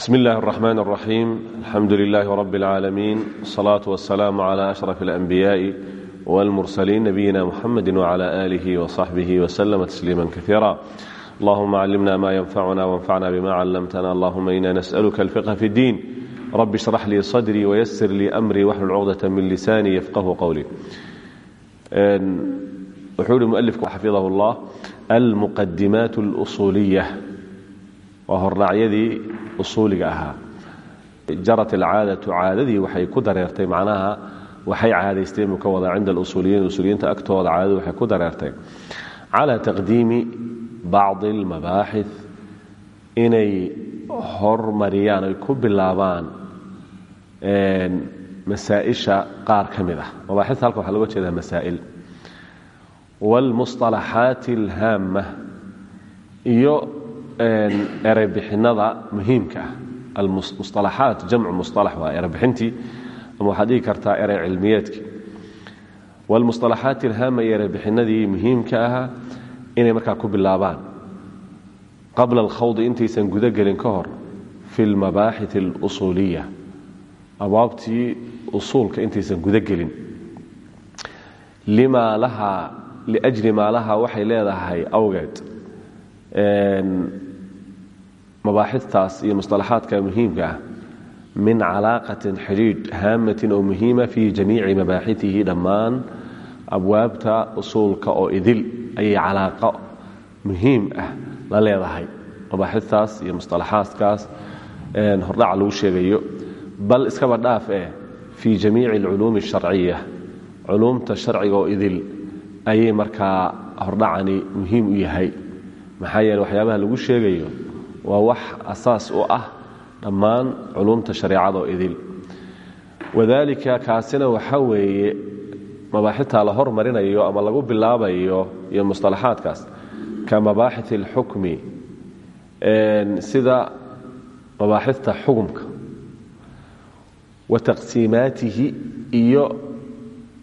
بسم الله الرحمن الرحيم الحمد لله رب العالمين الصلاة والسلام على أشرف الأنبياء والمرسلين نبينا محمد وعلى آله وصحبه وسلم تسليما كثيرا اللهم علمنا ما ينفعنا وانفعنا بما علمتنا اللهم إنا نسألك الفقه في الدين رب اشرح لي صدري ويسر لي أمري واحلل عقدة من لساني يفقه قولي وحول المؤلف حفظه الله المقدمات الأصولية وهو الرعيدي usuuliga ahaa. Jarat alcaadatu caadadii waxay ku dareertay macnaha waxay caadaysteen buu ka wadaa cinda alusuuliyiin usuuliyiinta agtooda caadadu waxay ku dareertay. Cala taqdiimi bacdi almabaaxith inay hormariyaan ku bilaabaan masaa-isha qaar ka mid ah. Mabaaxita halkan waxaa loga jeedaa masaa'il. Wاlmusطalaxaati alhaama iyo ereybixinada muhiimka ah. Almusalaxaat jamcu musalax waa erebixintii ama waxaad dhigi kartaa erey cilmiyeedkii. Wاlmusalaxaati alhaama iyo ereybixinadii muhiimka ahaa inay markaa ku bilaabaan. Qabla alkhawdi intaysan gudagelin ka hor fi lmabaaxith اlusuuliya abwaabtii usuulka intaysan gudagelin limaa lahaa liajli maa lahaa waxay leedahay awgeed mabaaxitaas iyo musalaxaadka muhiimka ah min calaaqatin xidhiidh haamatin oo muhiima fii jamiici mabaaxitihi dhammaan abwaabta usuulka oo idil ayay calaaqo muhiim ah la leedahay. Mabaaxitaas iyo musalaxaadkaas hordhaca lagu sheegayo bal iskaba dhaaf eh fii jamiici alculuumi alsharciya culuumta sharciga oo idil ayay markaa hordhacani muhiim u yahay. Maxaa waxyaabaha lagu sheegayo waa wax asaas u ah dhammaan culumta shareecadoo idil. Wadaalika kaasina waxa weeye mabaaxitaa la hormarinayo ama lagu bilaabayo iyo musطalaxaadkaas ka mabaaxith اlxukmi sida mabaaxita xukumka wa taqsiimaatihi iyo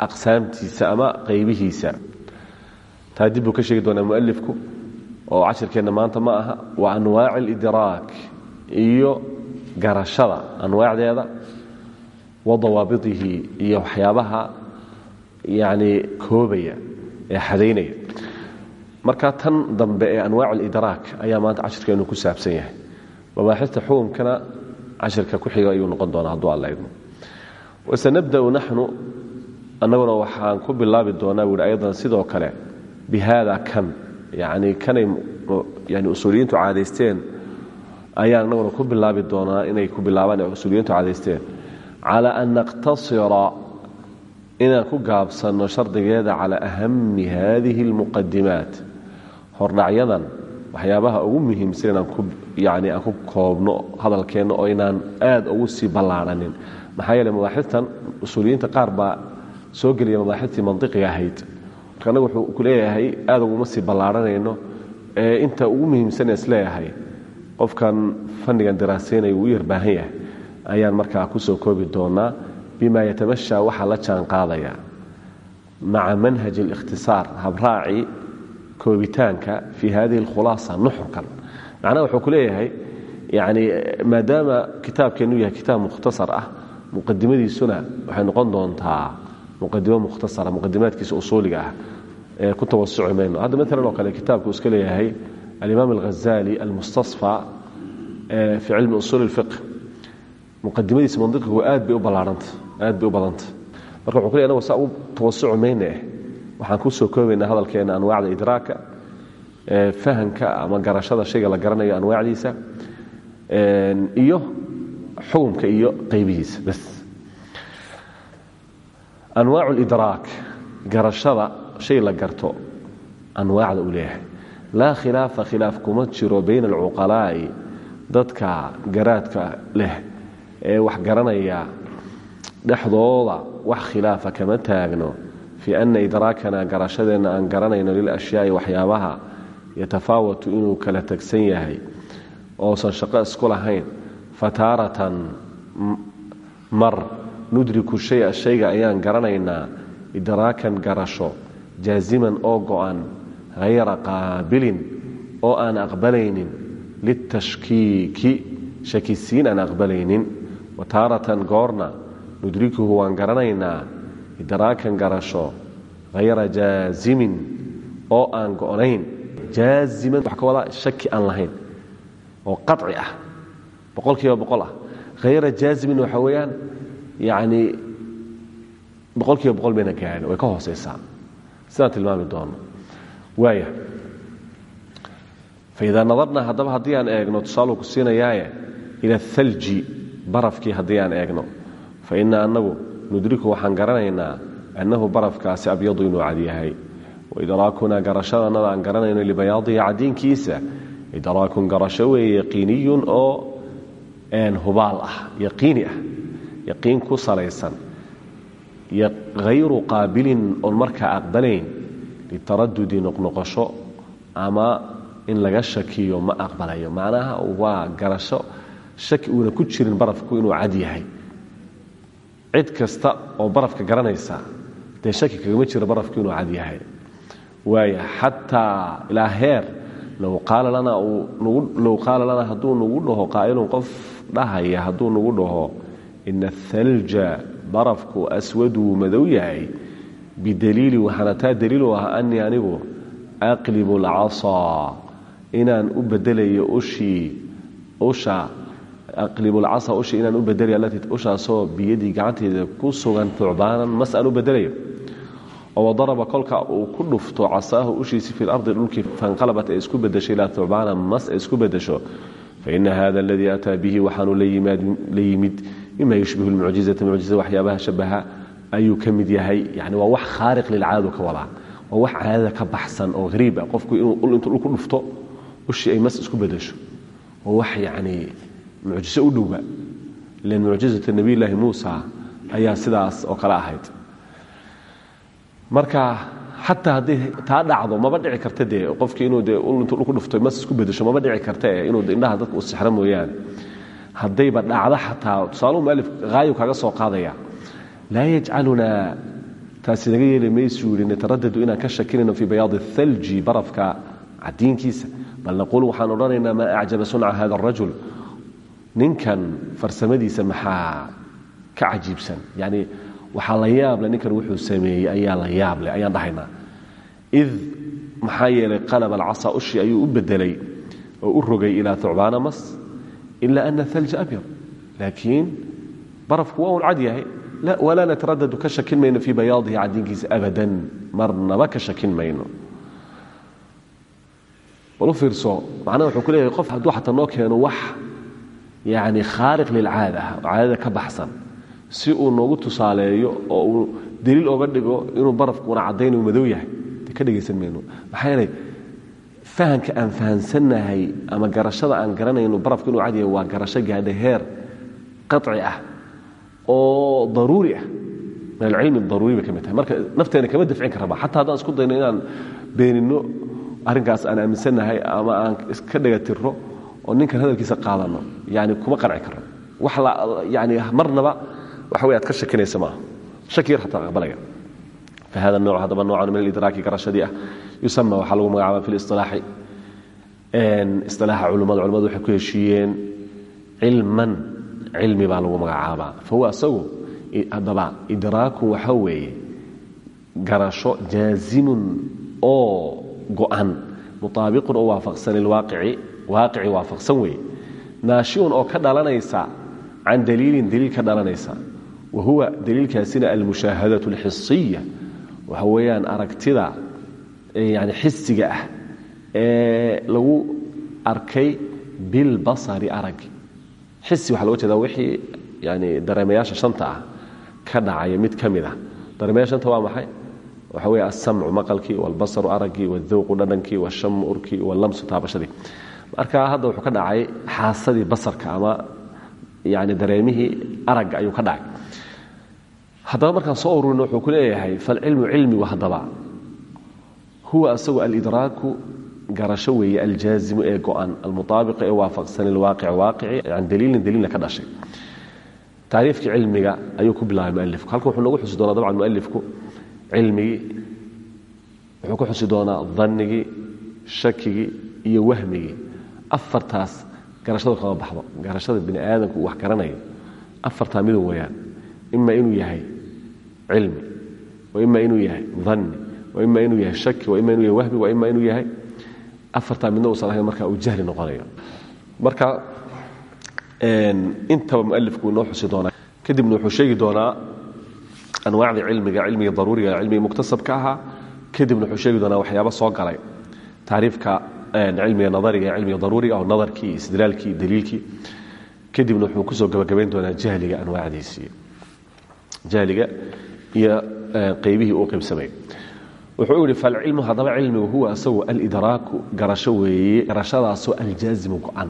aqsaamtiisa ama qaybihiisa. Taa dib buu ka sheegi doonaa mualifku oo cashirkeenna maanta ma aha waa anwaac alidraak iyo garashada anwaacdeeda wa dawaabitihi iyo waxyaabaha yani koobaya ee xadaynaya. Marka tan dambe ee anwaac alidraak ayaa maanta cashirkeennu ku saabsan yahay. Mabaaxista xukumkana cashirka ku xiga ayuu noqon doonaa hadduu alla idmo wasanabda'u naxnu annaguna waxaan ku bilaabi doonaa buuhi ayadan sidoo kale bi haada kan yani kanay yani usuuliyiintu caadaysteen ayaan inaguna ku bilaabi doonaa inay ku bilaabaan usuuliyiintu caadaysteen. Cala an naqtasira inaan ku gaabsanno shardigeeda cala ahami hadihi اlmuqadimaat hordhacyadan waxyaabaha ugu muhiimsan inaan ku yani aan ku koobno hadalkeenna oo inaan aad ugu sii ballaaranin. Maxaa yeele mabaaxistan usuuliyiinta qaar baa soo geliya mabaaxistii mantiqiga ahayd anagu wuxuu ku leeyahay aad uguma sii ballaaranayno ee inta ugu muhiimsan is leeyahay qofkan fannigan daraasaynaya uu u yar baahan yahay. Ayaan markaa ku soo koobi doonaa bima yatamashaa waxaa la jaan maca manhaj اlikhtisaar habraaci koobitaanka fii hadihi اlkhulaasa nuxurkan. Macnaha wuxuu ku leeyahay yani maadaama kitaabkeennu yahay kitaab mukhtasar ah muqadimadiisuna waxay noqon doontaa muqadimo mukhtasara muqadimaadkiisa usuuliga ah ee ku tawasuci mayno. Hadda maalan oo kale kitaabku iska leeyahay alimaam alghazali almustasfa fi cilmi usuuli اlfiq muqadimadiisa mandiqigu aad bay u ballaaranta aad bay u badanta marka wuxuu ku ley anagu saa mayne waxaan ku soo koobaynaa hadalkeena anwaacda idraaka fahamka ama garashada shayga la garanayo anwaacdiisa iyo xukumka iyo qaybihiisa. Bas anwaac lidraak garashada shay la garto anwaacda uu leeyahay. Laa khilaafa khilaaf kuma jiro bayna alcuqalaa'i dadka garaadka leh ee wax garanaya dhexdooda wax khilaafa kama taagno fii ana idraakana garashadeenna aan garanayno lilashyaai waxyaabaha yatafaawatu inuu kala tegsan yahay oosan shaqo isku lahayn fataaratan mar nudriku shaya shayga ayaan garanaynaa idraakan garasho jaaziman oo go'an hayra qaabilin oo aan aqbalaynin litashkiiki shakisiin aan aqbalaynin wa taaratan goorna nudrikuhu waan garanaynaa idraakan garasho hayra jaazimin oo aan go'nayn. Jaaziman wax ka wadaa shaki aan lahayn oo qaci ah boqol kiiba boqol ah. Hayra jaazimin waxa weeyaan yacni boqol kiiba boqol bayna gaadhin way ka hoosaysaa sidaan tilmaami doono waaya faidaa nadarna haddaba haddii aan eegno tusaaluu ku siinayaaye ila athalji barafkii haddii aan eegno fa ina annagu nudriku waxaan garanaynaa annahu barafkaasi abyadu inuu cad yahay waidraakunaa garashadannada aan garanayno libayaadihi cadiinkiisa idraakun garasho weeye yaqiiniyun oo hubaal ah yaqiini ah yaqiin ku salaysan hayru qaabilin oon markaa aqbalayn litaradudi noqnoqosho ama in laga shakiyo ma aqbalayo. Macnaha waa garasho shaki uuna ku jirin barafku inuu cad yahay. Cid kasta oo barafka garanaysa dee shaki kagama jiro barafku inuu cad yahay. Waaya xataa ilaa heer low qaala lanaa hadduu nagu dhaho qaa'ilun qof dhahaya hadduu nagu dhaho ina athalja barafku aswaduu madow yahay bidaliili waxaana taa daliilu ah anii anigu aqlibu alcasaa inaan u bedelayo ushii usha aqlibu alcasa ushii inaan u bedelayo allatii ushaasoo biyadii gacanteeda ku sugan thucbaanan mas aan u bedelayo oo wadaraba kolka uu ku dhufto casaahu ushiisi fi lardi dhulkii fanqalabat ay isku bedesho ilaa thucbaanan mas yimid mima yushbihu lmucjizata mucjizada waxyaabaha shabaha ayuu ka yahay yani waa wax khaariq lilcaadadu ka wadaa waa wax caadada ka baxsan oo hariib qofku inuu intuu dhul ku dhufto ushii ay mas isku bedesho waa wax yani mucjiso u dhowba ilan mucjizata nebiyllaahi muusa ayaa sidaas oo kale ahayd marka xataa haddii taa dhacdo maba dhici karta dee qofkii inuu de intuu dhul ku dhufto mas isku bedesho maba dhici karta inuu indhaha dadka u sixro mooyaane haddayba dhacdo xataa tusaaluhu mualif haayu kaga soo qaadaya. Laa yajcalunaa taasi naga yeeli maysuu yidhi nataradadu inaan ka shakinayno fii bayaadi thalji barafka cadiinkiisa. Bal naquul waxaan odhanaynaa maa acjaba sunca hada arajul ninkan farsamadiisa maxaa ka cajiibsan? Yani waxaa la yaableh ninkan wuxuu sameeyey ayaa la yaableh ayaan dhahaynaa. Id maxaa yeelay qalaba alcasa ushii ayuu u bedelay oo u rogay ilaa thucbaana mas cad yahay walaa nataradadu ka shakin mayno fii bayaadihi cadiinkiisa abadan marnaba ka shakin mayno bal u fiirso macnaha wuxuu ku leeyahay qof hadduu xataa noo keeno wax yani khaariq lilcaada ah oo caadada ka baxsan si uu noogu tusaaleeyo oo uu daliil oga dhigo inuu barafkuuna caddaynuu madow yahay de ka dhegaysan mayno maxaa yeelay fahamka aan fahamsannahay ama garashada aan garanayno barafku inuu cad yahay waa garasho gaadha heer qaci ah oo daruuri ah. Min alcilmi daruuri bay ka mid tahay. Marka nafteena kama dafcin karaba. Xataa haddaan isku dayno inaan beeninno arrinkaas aan aaminsannahay ama aan iska dhagatirro oo ninkan hadalkiisa qaadano yani kuma qanci karno wax yani marnaba waxa wey ka shakinaysa maaha. Shaki yar xataa aqbalaya fahada nooc haddaba noocan min alidraaki garashadii ah yusama waxaa lagu magacaaba fi lisilaaxi isilaaxa culimmada culimadu waxay ku heshiiyeen cilman cilmi baa lagu magacaabaa fahuwa isagu haddaba idraaku waxa weeye garasho jaazimun oo go'an mutaabiqun oo waafaqsan lilwaaqici waaqici waafaqsan weeye naashiun oo ka dhalanaysa can daliilin daliil ka dhalanaysa wa huwa daliilkaasina almushaahadatu alxisiya waxa weeyaan aragtida yani xisiga ah ee lagu arkay bilbasari arag. Xisi waxa loga jeeda wixii yani dareemayaasha shanta ah ka dhacaya mid ka mid ah. Dareemayaasha shanta waa maxay? Waxa weeye alsamcu maqalkii walbasaru araggii waaldawqu dhadhankii washamu urkii wallamsu taabashadii. Marka hadda wuxuu ka dhacay xaasadii basarka ama yani dareemihii aragga ayuu ka dhacay haddaba markaan soo ururino wuxuu ku leeyahay falcilmu cilmigu haddaba. Huwa asagu alidraaku garasho weeye aljaazimu ee go-an almutaabiqu ee waafaqsan lilwaaqici waaqici can daliilin daliilna ka dhashay. Taariifkii cilmiga ayuu ku bilaabay mualifku halkan wuxuu nagu xusi doonaa dabcan mualifku cilmigii wuxuu ku xusi doonaa dannigii shakigii iyo wahmigii. Afartaas garashadu kama baxdo. Garashada bini aadamku wax garanayo. Afartaa midun weeyaan ima inuu yahay cilmi wa ima inuu yahay danni wa ima inuu yahay shaki wa ima inuu yahay wahmi wa ima inuu yahay afartaa midna uusan ahayn marka uu jahli noqonayo marka intaba mualifku inoo xusi doonaa kadibna wuxuu sheegi doonaa anwaacda cilmiga cilmiga daruuriga cilmiga muktasabka ahaa kadibna wuxuu sheegi doonaa waxyaaba soo galay taariifka cilmiga nadariga cilmiga daruuriga oo nadarkii istidlaalkii daliilkii kadibna wuxuu ku soo gabagabayn doonaa jahliga anwaacdiisii jahliga iyo qaybihii uu qaybsamay. Wuxuu yihi falcilmu haddaba cilmigu huwa asagu alidraaku garasho weeye garashadaasoo aljaazimu go-an.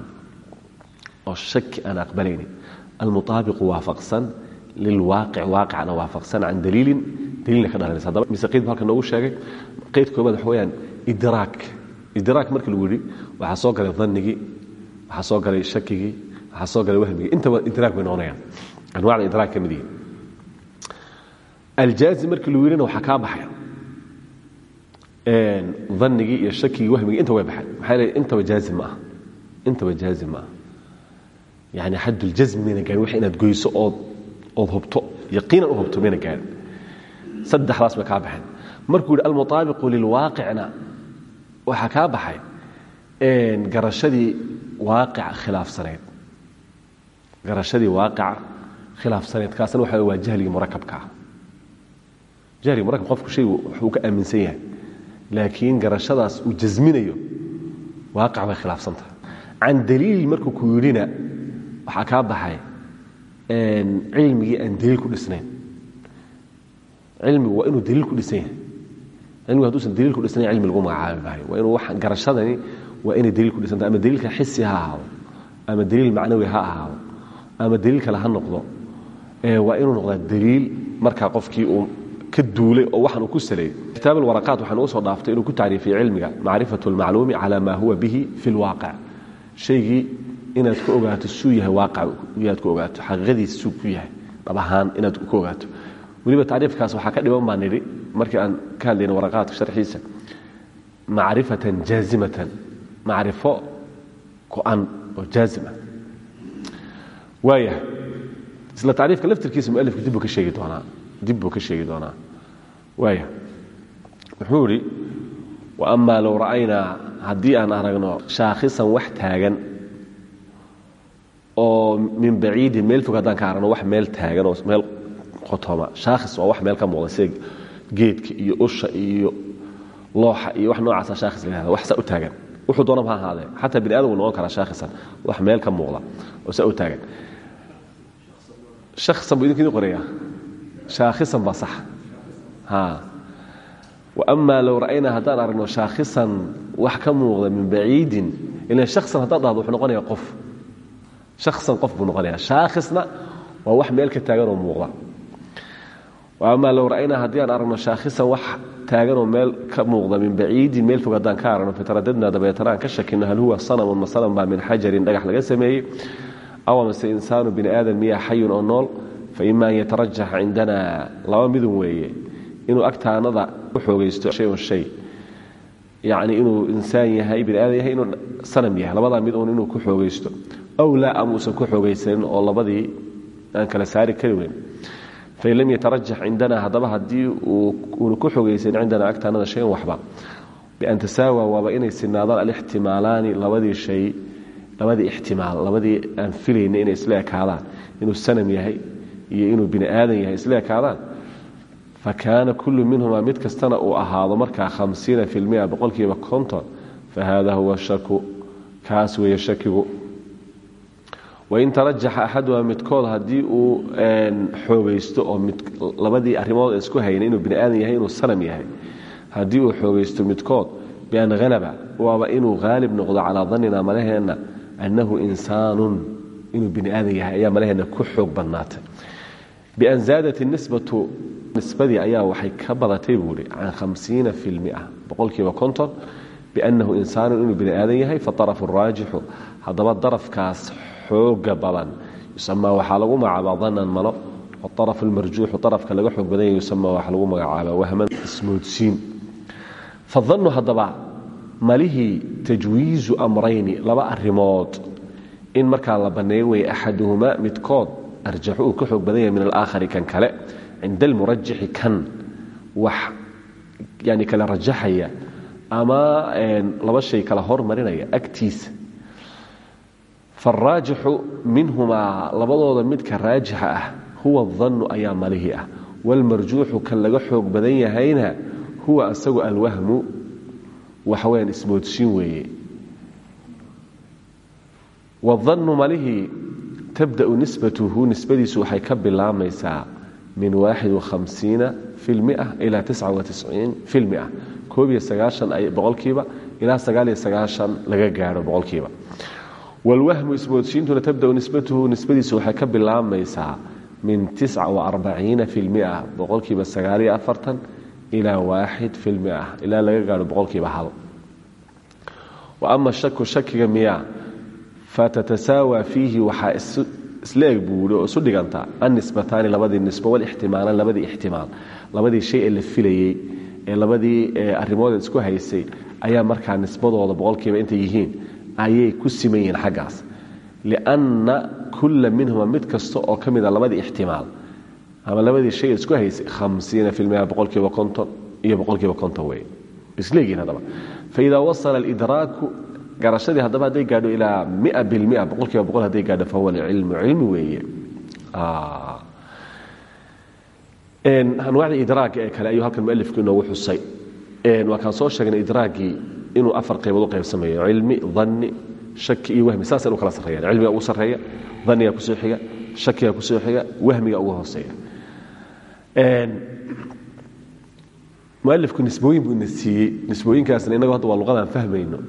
Oo shaki aan aqbalaynin almuaabiqu waafaqsan lilwaaqic waaqicna waafaqsan can daliilin. Daliilna ka dhalanaysa. Haddaba mise qayd bu halka noogu sheegay qayd koobaad waxa weyaan idraak. Idraak marka lagu yidhi waxaa soo galay dannigii waxaa soo galay shakigii waxaa soo galay wahmigii. Intaba idraak bay noqonayaan. Anwacda idraak ka mid yihi aljaazim markii lagu yidhina waxaa kaa baxaya dannigii iyo shakigii wahmigii inta way baxeen maxaa leey intaba jaazim ma aha intaba jaazim ma aha yani xaduljasm mayna wax inaad goyso ood ood hubto yaqiinan u hubto mayna gaarin saddexdaas bay kaa baxeen markuu yidhi almuaabiqu lilwaaqicna waxaa kaa baxay garashadii waaqica khilaafsaneyd garashadii waaqica khilaafsaneyd kaasna waxa waa jahligii murakabka jahliga murakab qofku shaygu waxuu ka aaminsan yahay laakiin garashadaas uu jasminayo waaqic bay khilaafsan tahay. Can daliil markuu ku yidhina waxaa kaa baxay cilmigii aan daliil ku dhisnayn. Cilmigu waa inuu daliil ku dhisan yahay. Cilmigu haduusan daliil ku dhisnayn cilmi lagu magacaabi maayo. Waa inuu garashadani waa inay daliil ku dhisanta ama daliilka xisi ha ahaado ama daliil macnawi ha ahaado ama daliil kale ha noqdo waa inuu noqdaa daliil markaa qofkii uu ka duulay oo waxan uu ku saleeyey kitaab alwaraqaat waxaa nagu soo dhaaftay inuu ku tacriifiyey cilmiga macrifatu almacluumi cala maa huwa bihi fi lwaaqic shaygii inaad ku ogaato suu yahay waaqac inaad ku ogaato xaqiiqadiisa suu ku yahay dhab ahaan inaad ku ogaato. Weliba tacriifkaas waxaa ka dhiban baan nidhi markii aan ka hadlayna waraqaadka sharxiisa. Macrifatan jaazimatan macrifo go-an oo jaazim ah waayahay isla tacriifka laftirkiisa mualifka dib buu ka sheegi doonaa dib buu ka sheegi doonaa. Waaya wuxuu idhi wa amaa low ra'aynaa haddii aan aragno shaakhisan wax taagan oo min baciidin meel fog haddaan ka aragno wax meel taagan oo meel qotoma shaakhis waa wax meel ka muuqda sida geedka iyo usha iyo looxa iyo wax noocaasa shaakhis la yhahda wax saa u taagan. Wuxuu doonaba ha ahaadee xataa bini aadam uu noqon karaa shaakhisan wax meel ka muuqda oo saa u taagan. Shakhsan buu idinka idin qorayaa shaakhisan baa sax. Ha. Waama low ra'aynaa haddaan aragno shaakhisan wax ka muuqda min baciidin ilan shaksan haddaad dhahdo wuxuu noqonaya qof. Shaksan qof buu noqonaya shaakhisna waa wax meel ka taaganoo muuqda. Waama low ra'aynaa haddii aan aragno shaakhisan wax taaganoo meel ka muuqda min baciidin meel fog haddaan ka aragno fataradadna dabeetana aan ka shakino hal huwa sanamun ma sanam baa min xajarin dhagax laga sameeyey. Aw amase insaanu bini aadan miyaa xayun oo nool faima an yatarajax cindana laba midun weeye inuu agtaanada ku xoogaysto shayun shay yacni inuu insaan yahay bini aadan yahay inuu sanam yahay labadaa mid uun inuu ku xoogaysto aw laa ama uusan ku xoogaysanin oo labadii aan kala saari kari weyn fain lam yatarajax cindana haddaba haddii uuna ku xoogaysanin cindana agtaanada shayan waxba bian tasaawa waaba inay sinaadaan alixtimaalaani labadii shay iyo inuu bini aadan yahay isla ekaadaan fa kaana kullu minhumaa mid kastana uu ahaado markaa hamsiina fi lmia boqolkiiba konton fa hada huwa shaku kaas weeye shakigu. Wain tarajaxa axaduhaa midkood haddii uu xoogaysto oo labadii arrimood isku hayna inuu bini aadan yahay inuu sanam yahay haddii uu xoogaysto midkood bian halaba waaba inuu haalib noqdo calaa danina malaheenna annahu insaanun inuu bini aadan yahay ayaa malaheenna ku xoog badnaatay bian zaadat nisbatu nisbadii ayaa waxay ka badatay buuhi can hamsiina fi lmia boqolkiiba konton biannahu insaanun inuu bini aadan yahay faarafu raajixu haddaba darafkaas xooga badan yusamaa waxaa lagu magacaabaa danan malo waarafu lmarjuuxu arafka laga xoog badan yahay yusamaa waxaa lagu magacaabaa wahman ismoodsiin fadanu haddaba malihii tajwiizu amrayni laba arimood in markaa la banneeyo midkood arjaxu uu ka xoog badan yahay min alaakhari kan kale cinda almurajixi kan wax yani kala rajaxaya ama laba shay kala hormarinaya agtiisa. Faaraajixu minhumaa labadooda midka raajixa ah huwa dannu ayaa malihii ah. Waalmarjuuxu kan laga xoog badan yahayna huwa asagu alwahmu waxa weyaan ismoodsiin weeye. Wadannu malihii tabda'u nisbatuhu nisbadiisu waxay ka bilaabmaysaa min wahamsiina fi lmia ilaa sagaashan boqolkiiba ilaa laga gaadho boqolkiiba. Wlwahmu ismoodsiintuna tabdau nisbatuhu nisbadiisu waxay ka bilaabmaysaa min tica waarbaciina fi lmia boqolkiiba ilaa waaxid fi lmia ilaa laga gaadho boqolkiiba hal. Ama shaku shakiga miya fatatasaawaa fiihi waxaa isla eg buuri oo isu dhigantaa annisbataani labadii nisbo walixtimaalan labadii ixtimaal labadii ee la filayey ee isku haysay ayaa markaa nisbadooda boqolkiiba intay yihiin ayay ku siman yihiin xaggaas. Lianna kulla minhuma mid kasta oo ka mida labadii ixtimaal ama labadii shay isku haysay hamsiina fi lmia boqolkiiba konton iyo boqolkiiba konton wey isleegihin haddaba. Faidaa wasala alidraaku garashadii haddaba hadday gaadho ilaa mia bilmia boqolkiiba boqol hadday gaadho fahuwa alcilmu cilmi weeye. Anwaacdii idraaga ee kale ayuu halkan mualifku inoogu xusay. Waa kaan soo sheegnay idraagii inuu afar qaybood u qaybsamayo cilmi danni shaki iyo wahmi. Saasay u kala sarreeyaan. Cilmiga ugu sarreeya danniga ku soo xiga shakiga ku soo xiga wahmiga ugu hooseeya. Mualifku nisbooyin buu ina siiyey nisbooyinkaasna innago hadda waa luqadaan fahmayno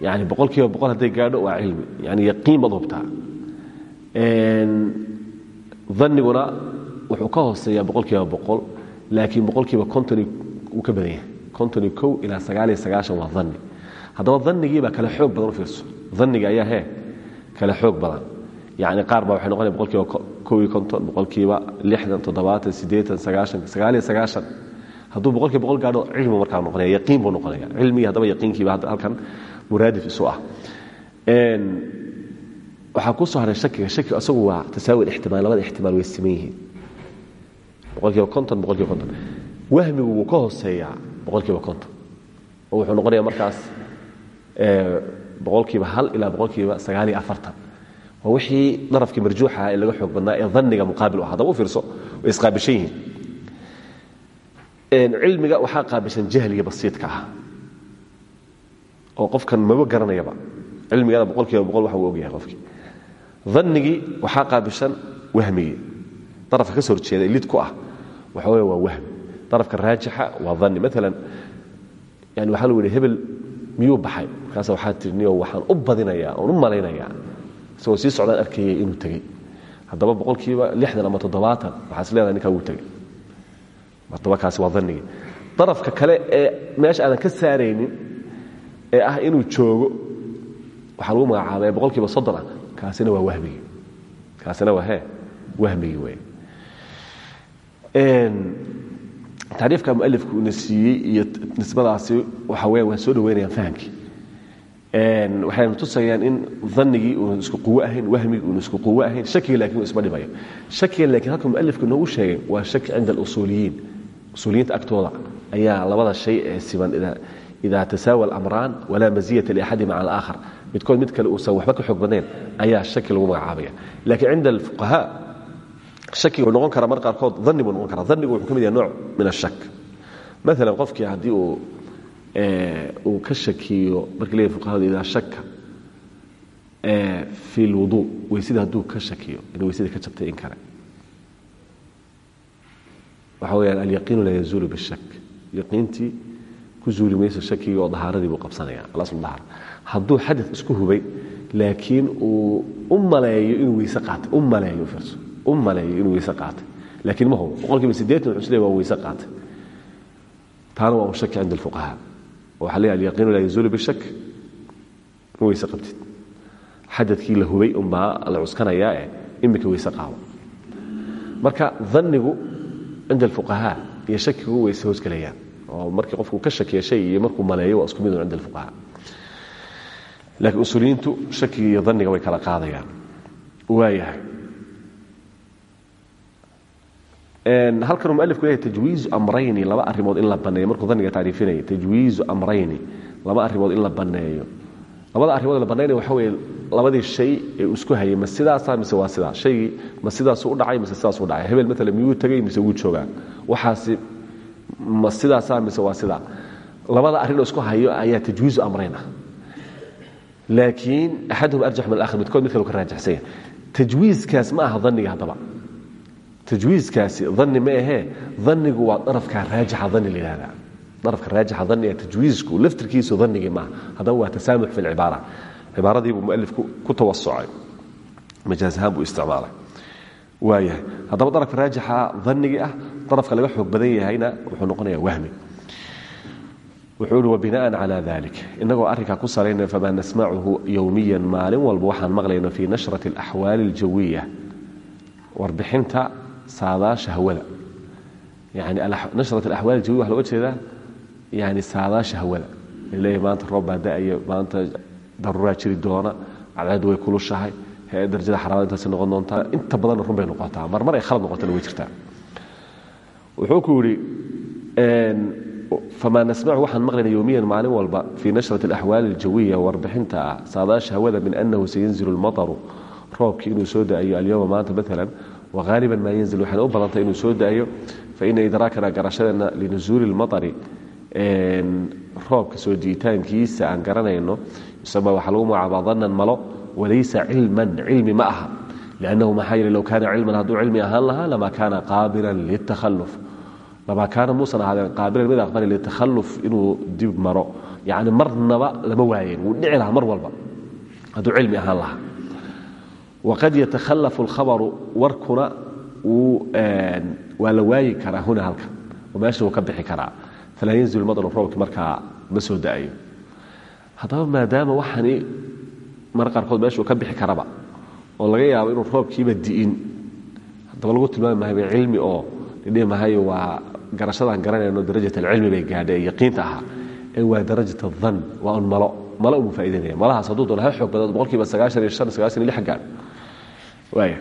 yani boqol kiiba boqol hadday gaadho waa cilmi yani yaqiin baad hubtaa. Danniguna wuxuu ka hooseeyaa boqol kiiba boqol laakiin boqol kiiba contoni wuu ka badan yahay. Contoni kow ilaa sagaal iyo sagaashan waa danni haddaba dannigiibaa kale xoog badan u fiirso. Danniga ayaa hee kale xoog badan. Yani qaar baa waxay noqonaya boqol kiiba kow iyo konton boqol kiiba lixdan toddobaatan siddeetan sagaashan sagaal iyo sagaashan hadduu boqol kiiba boqol gaadho cilmi markaa noqonaya yaqiin buu noqonaya cilmigii haddaba yaqiinkiiba halkan muraadif isu ah. Waxaa ku soo haray shakiga shaki asagu waa tasaawi ixtimaal labada ixtimaal way siman yihiin. Konton boqol kiiba konton. Wahmigu wuu ka hooseeyaa boqol kiiba konton. Oo wuxuu noqonayaa markaas boqol kiiba hal ilaa boqol kiiba sagaal iyo afartan. Waa wixii darafkii marjuuxa ee laga xoog badnaa ee danniga muqaabil u ah haddaba u fiirso way isqaabishan yihiin cilmiga waxaa qaabilsan jahliga basiidka ah. Oo qofkan maba garanayaba. Cilmigana boqol kiiba boqol waxa uu ogyahay qofkii. Dannigii waxaa qaabilsan wahmigii darafka ka soo horjeeda lid ku ah. Waxa weya waa wahmi darafka raajixa waa danni maalan yani waxaa lagu yihi hebel miyuu baxay? Markaasa waxaa tiri niyo waxaan u badinayaa oon u malaynayaa. Isagoo sii socdaan arkayay inuu tegey haddaba boqolkiiba lixdan ama toddobaatan waxaa is leedahay ninkaa wuu tegey kaasi waa dannigii darafka kale ee meesha aadan ka saaraynin ee ah inuu joogo waxaa lagu magacaabay boqol soddon ah. Kaasina waa wahmigii kaasina waa hee wahmigii wey tacriifka mualifku una siiyey iyo nisbadaasi waxa weya waa soo dhaweynayaan fahamkii waxayna tusayaan in dannigii uuna isku quwo ahayn wahmigii uuna isku quwo ahayn shakiga uu isma dhimayo. Shakiga laakiin halka mualifku noogu sheegay waa shaki cinda alusuuliyiin usuuliyiinta agtooda ayaa labada shay ee siban ida tasaawa alamraan walaa maziyata liaxadi maca alaakhar midkood mid kale uusan waxba ka xoog badnayn ayaa shaki lagu magacaabaya laakiin cinda alfuqahaa shakiga wuxuu noqon karaa mar qaarkood danni buu noqon karaa dannigu wuxuu ka mid yahay nooc min ashak maalan qofkii haddii uu uu ka shakiyo marka leeyahy fuqahadu idaa shaka fi lwuduu weysida hadduu ka shakiyo inay weysadii ka jabtay in kale waxa weyaan alyaqiinu laa yazuulu bishak yaqiintii ku zuuli mayso shakigii oo dahaaradii buu qabsanaya alasl dahaara hadduu xadad isku hubay laakiin uu u maleeyo inuu weyse qaatay u maleeyo fiirso u maleeyo inuu weyse qaatay. Laakiin ma hubo boqol kiiba siddeetan isleeyahy waa weyse qaatay. Taana waa shaki cinda alfuqahaa. Waxaa leeyahay alyaqiinu laa yazuulu bishak ma weyse qabtid. Xadadkii la hubay unbaa la cuskanayaa ee imika weyse qaabo marka dannigu cinda alfuqahaa iyo shakigu weyse hoosgelayaan oo markii qofku ka shakiya shay iyo markuu maleeyo waa isku midun cinda alfuqahaa laakiin usuuliyiintu shakiga iyo daniga way kala qaadayaan waayahay halkanuu mualifku leeyahy tajwiizu amrayni laba arrimood in la banneeyo markuu daniga tacriifinaya tajwiizu amrayni laba arrimood in la banneeyo labada arrimood la bannaynaya waxa weeye labadii shay ee isku hayay ma sidaasaa mise waa sidaa? Shaygii ma sidaasuu u dhacay mise sidaasuu dhacay? Hebel maalan miyuu tegay mise wuu joogaa? Waxaasi ma sidaasaa mise waa sidaa? Labada arrin isku hayo ayaa tajwiizu amrayn ah laakiin axaduhum arjax min alaakhar midkood mid kale ka raajaxsanya tajwiiskaas ma aha daniga haddaba. Tajwiiskaasi dani ma ahee danigu waa darafka raajixa dani la darafka raajixa daniga tajwiisku laftirkiisu danigii maaha haddaba waa tasaamux fi lcibaara cibaaradii buu mualifku ku tawasucay majaaz ahaan buu isticmaalay. Waayahay haddaba darafka raajixa danigii ah darafka laga xoog badan yahayna wuxuu noqonayaa wahmi. Wuxuu ihi wabinaan calaa dalik inagoo arrinkaa ku salaynaya famaa nasmacuhu yowmiyan maalin walba waxaan maqlayno fii nashrati alaxwaali aljawiya warbixinta saadaasha hawada. Yani nashrat alaxwaal aljawiya waxa loga jeedaa yani saadaasha hawada. Leeyahay maanta roob baa da'aya maanta daruuraa jiri doona cadceeddu way kulushahay darajada xaraarada intaasi noqon doontaa inta badanna run bay noqotaa marmar ay khalad noqotana way jirtaa. Wuxuu ku yidhi famaa nasmacu waxaan maqlayna yowmiyan maalin walba fii nashrati alaxwaali aljawiya warbixinta ah saadaasha hawada min annahu sayanzilu lmataru roobkii inuu soo da'ayo alyowma maanta maalan whaaliban maa yanzil waxayna u badantay inuu soo da'ayo faina idraakana garashadeenna linusuuli lmaari roobka soo diitaankiisa aan garanayno yusama waxaa lagu magacaabaa danan malo walaysa cilman cilmi ma aha. Liannahu maxaa yeele low kaana cilman hadduu cilmi ahaan lahaa lama kaana qaabilan litakhaluf. Lama kaana muusan ahaadeen qaabilan mid aqbali litakhaluf inuu dib maro. Yacni marnaba lama waayeen wuu dhici lahaa mar walba hadduu cilmi ahaan lahaa. Waqad yatakhalafu alkhabaru warkuna waa la waayi karaa huna halkan oo meesha wuu ka bixi karaa. Falaa yanzil madaru roobki markaa ma soo da'ayo haddaba maadaama waxaani mar qaarkood meesha uu ka bixi karaba oo laga yaabo inuu roobkiiba di'in. Haddaba lagu tilmaami mahay cilmi oo dhidhihi mahayo waa garashadaan garanayno darajat alcilmi bay gaadha ee yaqiinta ahaa ee waa darajat adan waa un malo. Malo unuu faa'idaynaya malahaas hadduu doono ha xoog badan boqolkiiba sagaashan iyo shan sagaashan iyo lix gaadho waaya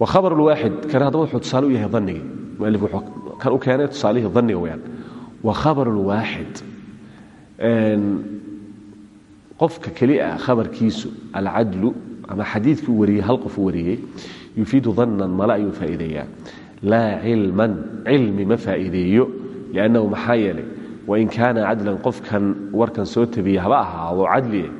wa khabar lwaaxid kan haddaba wuxuu tusaale u yahay danigii mualif wuxuu kan u keenay tusaalihii daniga weyaan wa khabar lwaaxid qofka keli ah khabarkiisu alcadlu ama xadiidkii u wariyey hal qof u wariyey yufiidu danan mala ayuu faa'iideeyaa. Laa cilman cilmi ma faa'iideeyo liannahu maxaa yeelay wain kaana cadlan qofkan warkan soo tabiya haba ahaado cadlie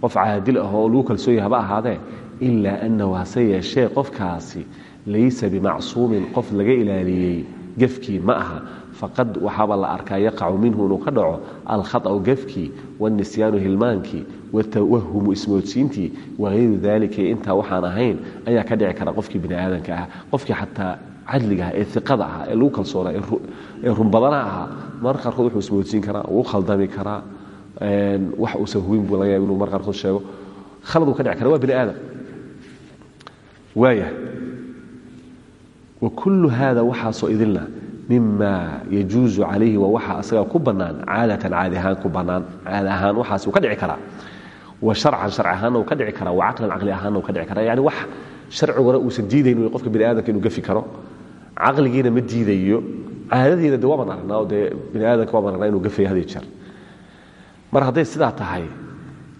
qof caadil ah oo lagu kalsoonya haba ahaadee ilaa annahu hase yeeshee qofkaasi laysa bimacsuumin qof laga ilaaliyey gefkii ma aha faqad waxaaba la arkaa yaqacu minhu inuu ka dhaco alkhaطأu gefkii wاnisyaanu hilmaankii watawahumu ismoodsiintii wahayru dalika intaa waxaan ahayn ayaa ka dhici kara qofkii bini aadanka ah qofkii xataa cadliga ah ee iqada ah ee lagu kalsoona ee runbadana ahaa mar qaarkood wuxuu ismoodsiin karaa wuu khaldami karaa wax uusan hubin buu laga yaaba inuu mar qaarkood sheego khalad uu ka dhici kara waa bini aadam waaya wakulu hada waxaasoo idinla mima yajuuzu calayhi waa waxa asaga ku bannaan caadatan caadi ahaan ku bannaan caadi ahaan waxaas uu ka dhici karaa. Wa sharcan sharci ahaanna uu ka dhici karaa wa caqlan caqli ahaanna uu ka dhici karaa. Yani wax sharciguna uusan diidayn wy qofka bini aadamka inuu gafi karo. Caqligiina ma diidayo. Caadadiina de waaban aragnaa oo dee bini aadamka waaban aragnaa inuu gafayo hadi jeer. Mar hadday sidaa tahay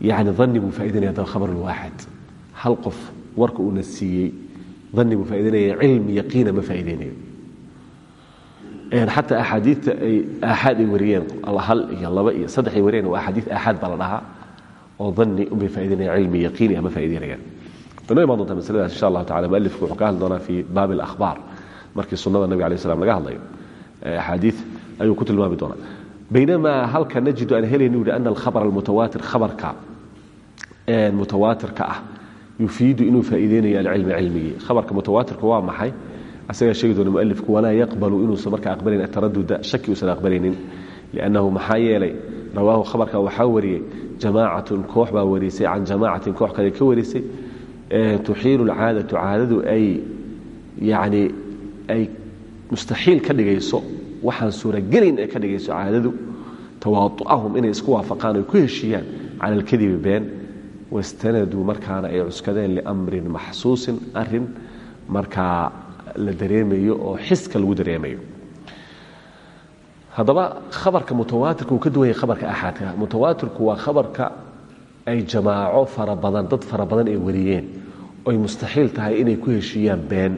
yani dani buu faa'idanaya daba khabar lwaaxid hal qof warka uuna siiyey dani buu faa'idanaya cilmi yaqiina ma faa'iidaynayo xataa axaadiita ay aaxaad ay wariyeen. Hal iyo laba iyo saddex ay wariyeen waa axaadii aaxaad baa la dhahaa. Oo dani unbay faa'idaynaya cilmi yaqiini ama faa'idaynayaan inoo imaan doontaa masaladaas insha allahu tacala mualifku wuxuu ka hadli doonaa fi baabi alakhbaar markii sunnada nabiga alay slam laga hadlayo. Axaadii ayuu ku tilmaami doonaa. Baynamaa halka najidu aan helayni uhi ana alkhabr almutawaatir khabarka mutawaatirka ah yufiidu inuu faa'iideynayo alcilmi cilmigii. Khabarka mutawaatirka waa maxay asagaa sheegi doona mualifku walaa yaqbalu inuusan markaa aqbalayn ataraduda shaki uusan aqbalaynin liannahu maxaa yeelay rawaahu khabarka waxaa wariyey jamaacatun koox baa warisay can jamaacatin koox kale ka warisay tuxiilu lcaadatu caadadu ay yani ay mustaxiil ka dhigayso waxaan suuragelayn ee ka dhigayso caadadu tawaadu'ahum inay isku waafaqaan oy ku heshiiyaan cala alkadibi been wastanaduu markaana ay cuskadeen liamrin maxsuusin arrin markaa la dareemayo oo xiska lagu dareemayo. Haddaba khabarka mutawaatirka uu ka duwan yahay khabarka axaadka. Mutawaatirku waa khabarka ay jamaaco fara badan dad fara badan ay wariyeen oy mustaxiil tahay inay ku heshiiyaan been.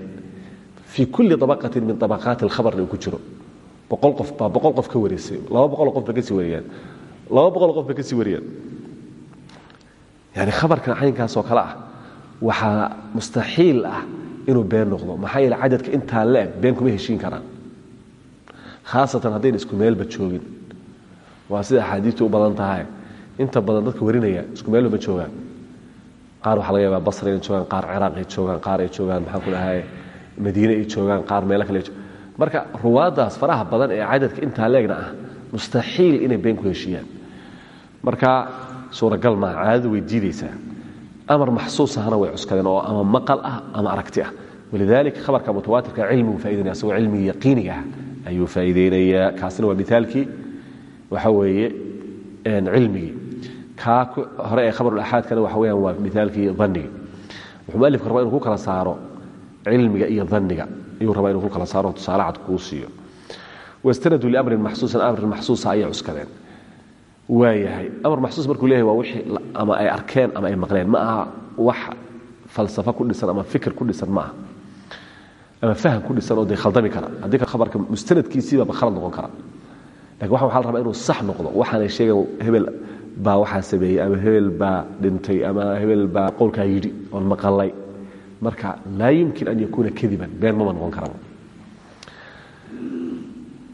Fii kulli abaqatin min abaqaati alkhabarna uu ku jiro. Boqol qof baa boqol qof ka warisay laba boqol qof ba ka sii wariyaan laba boqol qof ba ka sii wariyaan yani khabarkan caynkaasoo kale ah waxaa mustaxiil ah inuu been noqdo. Maxaa yeele cadadka intaa la-eg been kuma heshiin karaan. Khaasatan haddayna isku meelba joogin. Waa sida axaadiistu u badan tahay. Inta badan dadka warinaya isku meelba ma joogaan. Qaar waxaa laga yaabaa basra inay joogaan qaar ciraaq ay joogaan qaar ay joogaan maxaan ku dhahay madiine ay joogaan qaar meelo kale marka ruwaaddaas faraha badan ee cadadka intaa leegna ah mustaxiil inay been ku heshiiyaan. Marka suuragal maaha caadadu way diidaysaa amar maxsuusahana way cuskadeen oo ama maqal ah ama aragti ah. Walidaalika khabarka mutawaatirka cilmigu faa'idanaya asagoo cilmigii yaqiiniga ah ayuu faa'iideynayaa kaasina waa mithaalkii waxa weeye cilmigii. Kaa hore ee khabarulaxaadkana waxa weyaan waa mithaalkii dannigi wuxuu mualifka rabaa inuu ku kala saaro cilmiga iyo dhanniga. Ayuu rabaa inuu ku kala saaro tusaale cad kuu siiyo. Wastanaduu liamrin maxsuusan amrin maxsuusa ayay cuskadeen waayahay amar maxsuus markuu leeyahay waa wixii ama ay arkeen ama ay maqleen. Ma aha wax falsafo ku dhisan ama fikir ku dhisan ma aha. Ama faham ku dhisan oo dee khaldami kara. Haddii khabarka mustanadkiisiibaba khalad noqon kara. Lakin waxa waxa la rabaa inuu sax noqdo. Waxaanay sheegan hebel baa waxaa sameeyey ama hebel baa dhintay ama hebel baa qowlkaa yidhi oon maqalay. Marka laa yumkin an yakuuna kadiban. Been mama noqon karaba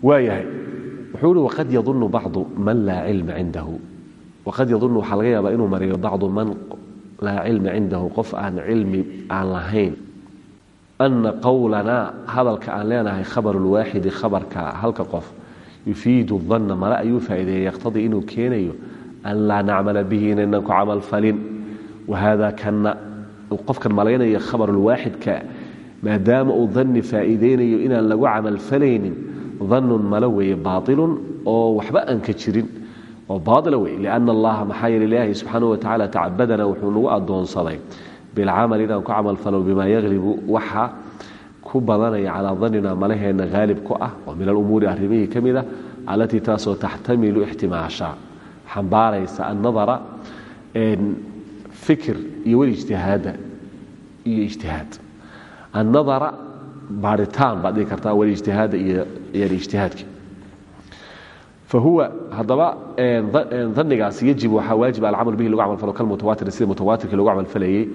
waayahay wuxuu ihi waqad yadunu bacdu man laa cilma cindahu. Waqad yadunu waxaa laga yaabaa inuu mariyo bacdu man laa cilma cindahu qof aan cilmi aan lahayn. Ana qowlanaa hadalka aan leenahay khabar lwaaxidi khabarka halka qof yufiidu danna male ayuu faa'ideeya yaqtadii inuu keenayo an laa nacmala bihi inaynan ku camal falin. Wahada kana qofkan malaynaya khabarulwaaxidka maadaama uu danni faa'iideynayo inaan lagu camalfalaynin dannun malo weeye baailun oo waxba aan ka jirin oo baaila wey lianna allaha maxaa yeele ilaahay subxaanahu watacala tacabadana wuxuu nagu addoonsaday bilcamal inaan ku camalfalo bimaa yaglibu waxa ku badanaya calaa dannina malaheenna haalib ku ah oo min alumuuri arrimihii ka mid a allatii taasoo taxtamilu ixtimaasha xambaaraysa annadara fikir iyo walijtihaada iyo ijtihaad. Annadara baaritaan baad dhigi kartaa walijtihaada iyo ijtihaadki fahuwa haddaba danigaas yajib waxaa waajib alcamal bihi lagu camalfalo kalmutawaatir sida mutawaatirkii lagu camalfalayey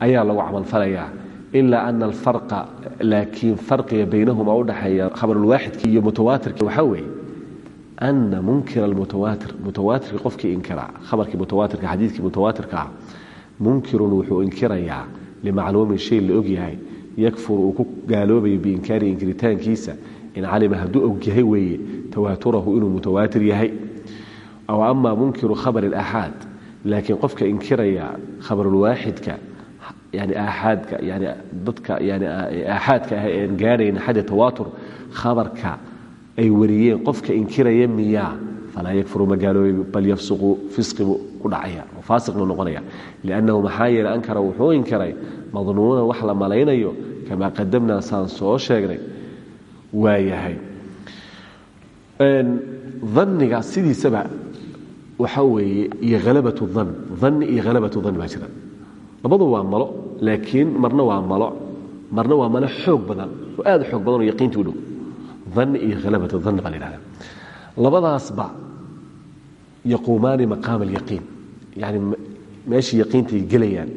ayaa lagu camalfalayaa ilaa ana alfarqa laakiin farqiga baynahuma udhaxeeya khabarulwaaxidki iyo mutawaatirki waxaa weeye ana munkira almutawaatir mutawaatirka qofkii inkira khabarkii mutawaatirka xadiidkii mutawaatirka ah munkirun wuxuu inkirayaa limacluumin shay la ogyahay yakfuru uu ku gaaloobayo biinkaari inkiritaankiisa in calima hadduu ogyahay weeye tawaaturahu inuu mutawaatir yahay. Aw ama munkiru khabari axaad laakiin qofka inkiraya khabarulwaaxidka yani aaxaadka yani dadka yani aaxaadka ah ean gaarhayn xaddi tawaatur khabarka ay wariyeen qofka inkiraya miyaa falaa yakfuru ma gaaloobay bal yafsuqu fisqibu ku dhacaya oo faasiq buu noqonaya. Liannahu maxaa yeele ankara wuxuu inkiray madnuunan wax la malaynayo kamaa qadamnaa saan soo sheegnay waayahay daniga sidiisaba waxa weeye iyo halabatu dan dani iyo halabatu dan baa jira. Labadu waa malo laakiin marna waa malo marna waa malo xoog badan oo aad xoog badan oo yaqiinta u dhow. Dani iyo halabatu dan baa la yidhahda labadaasba yaquumaani maqaama alyaqiin yani meeshii yaqiintay gelayaan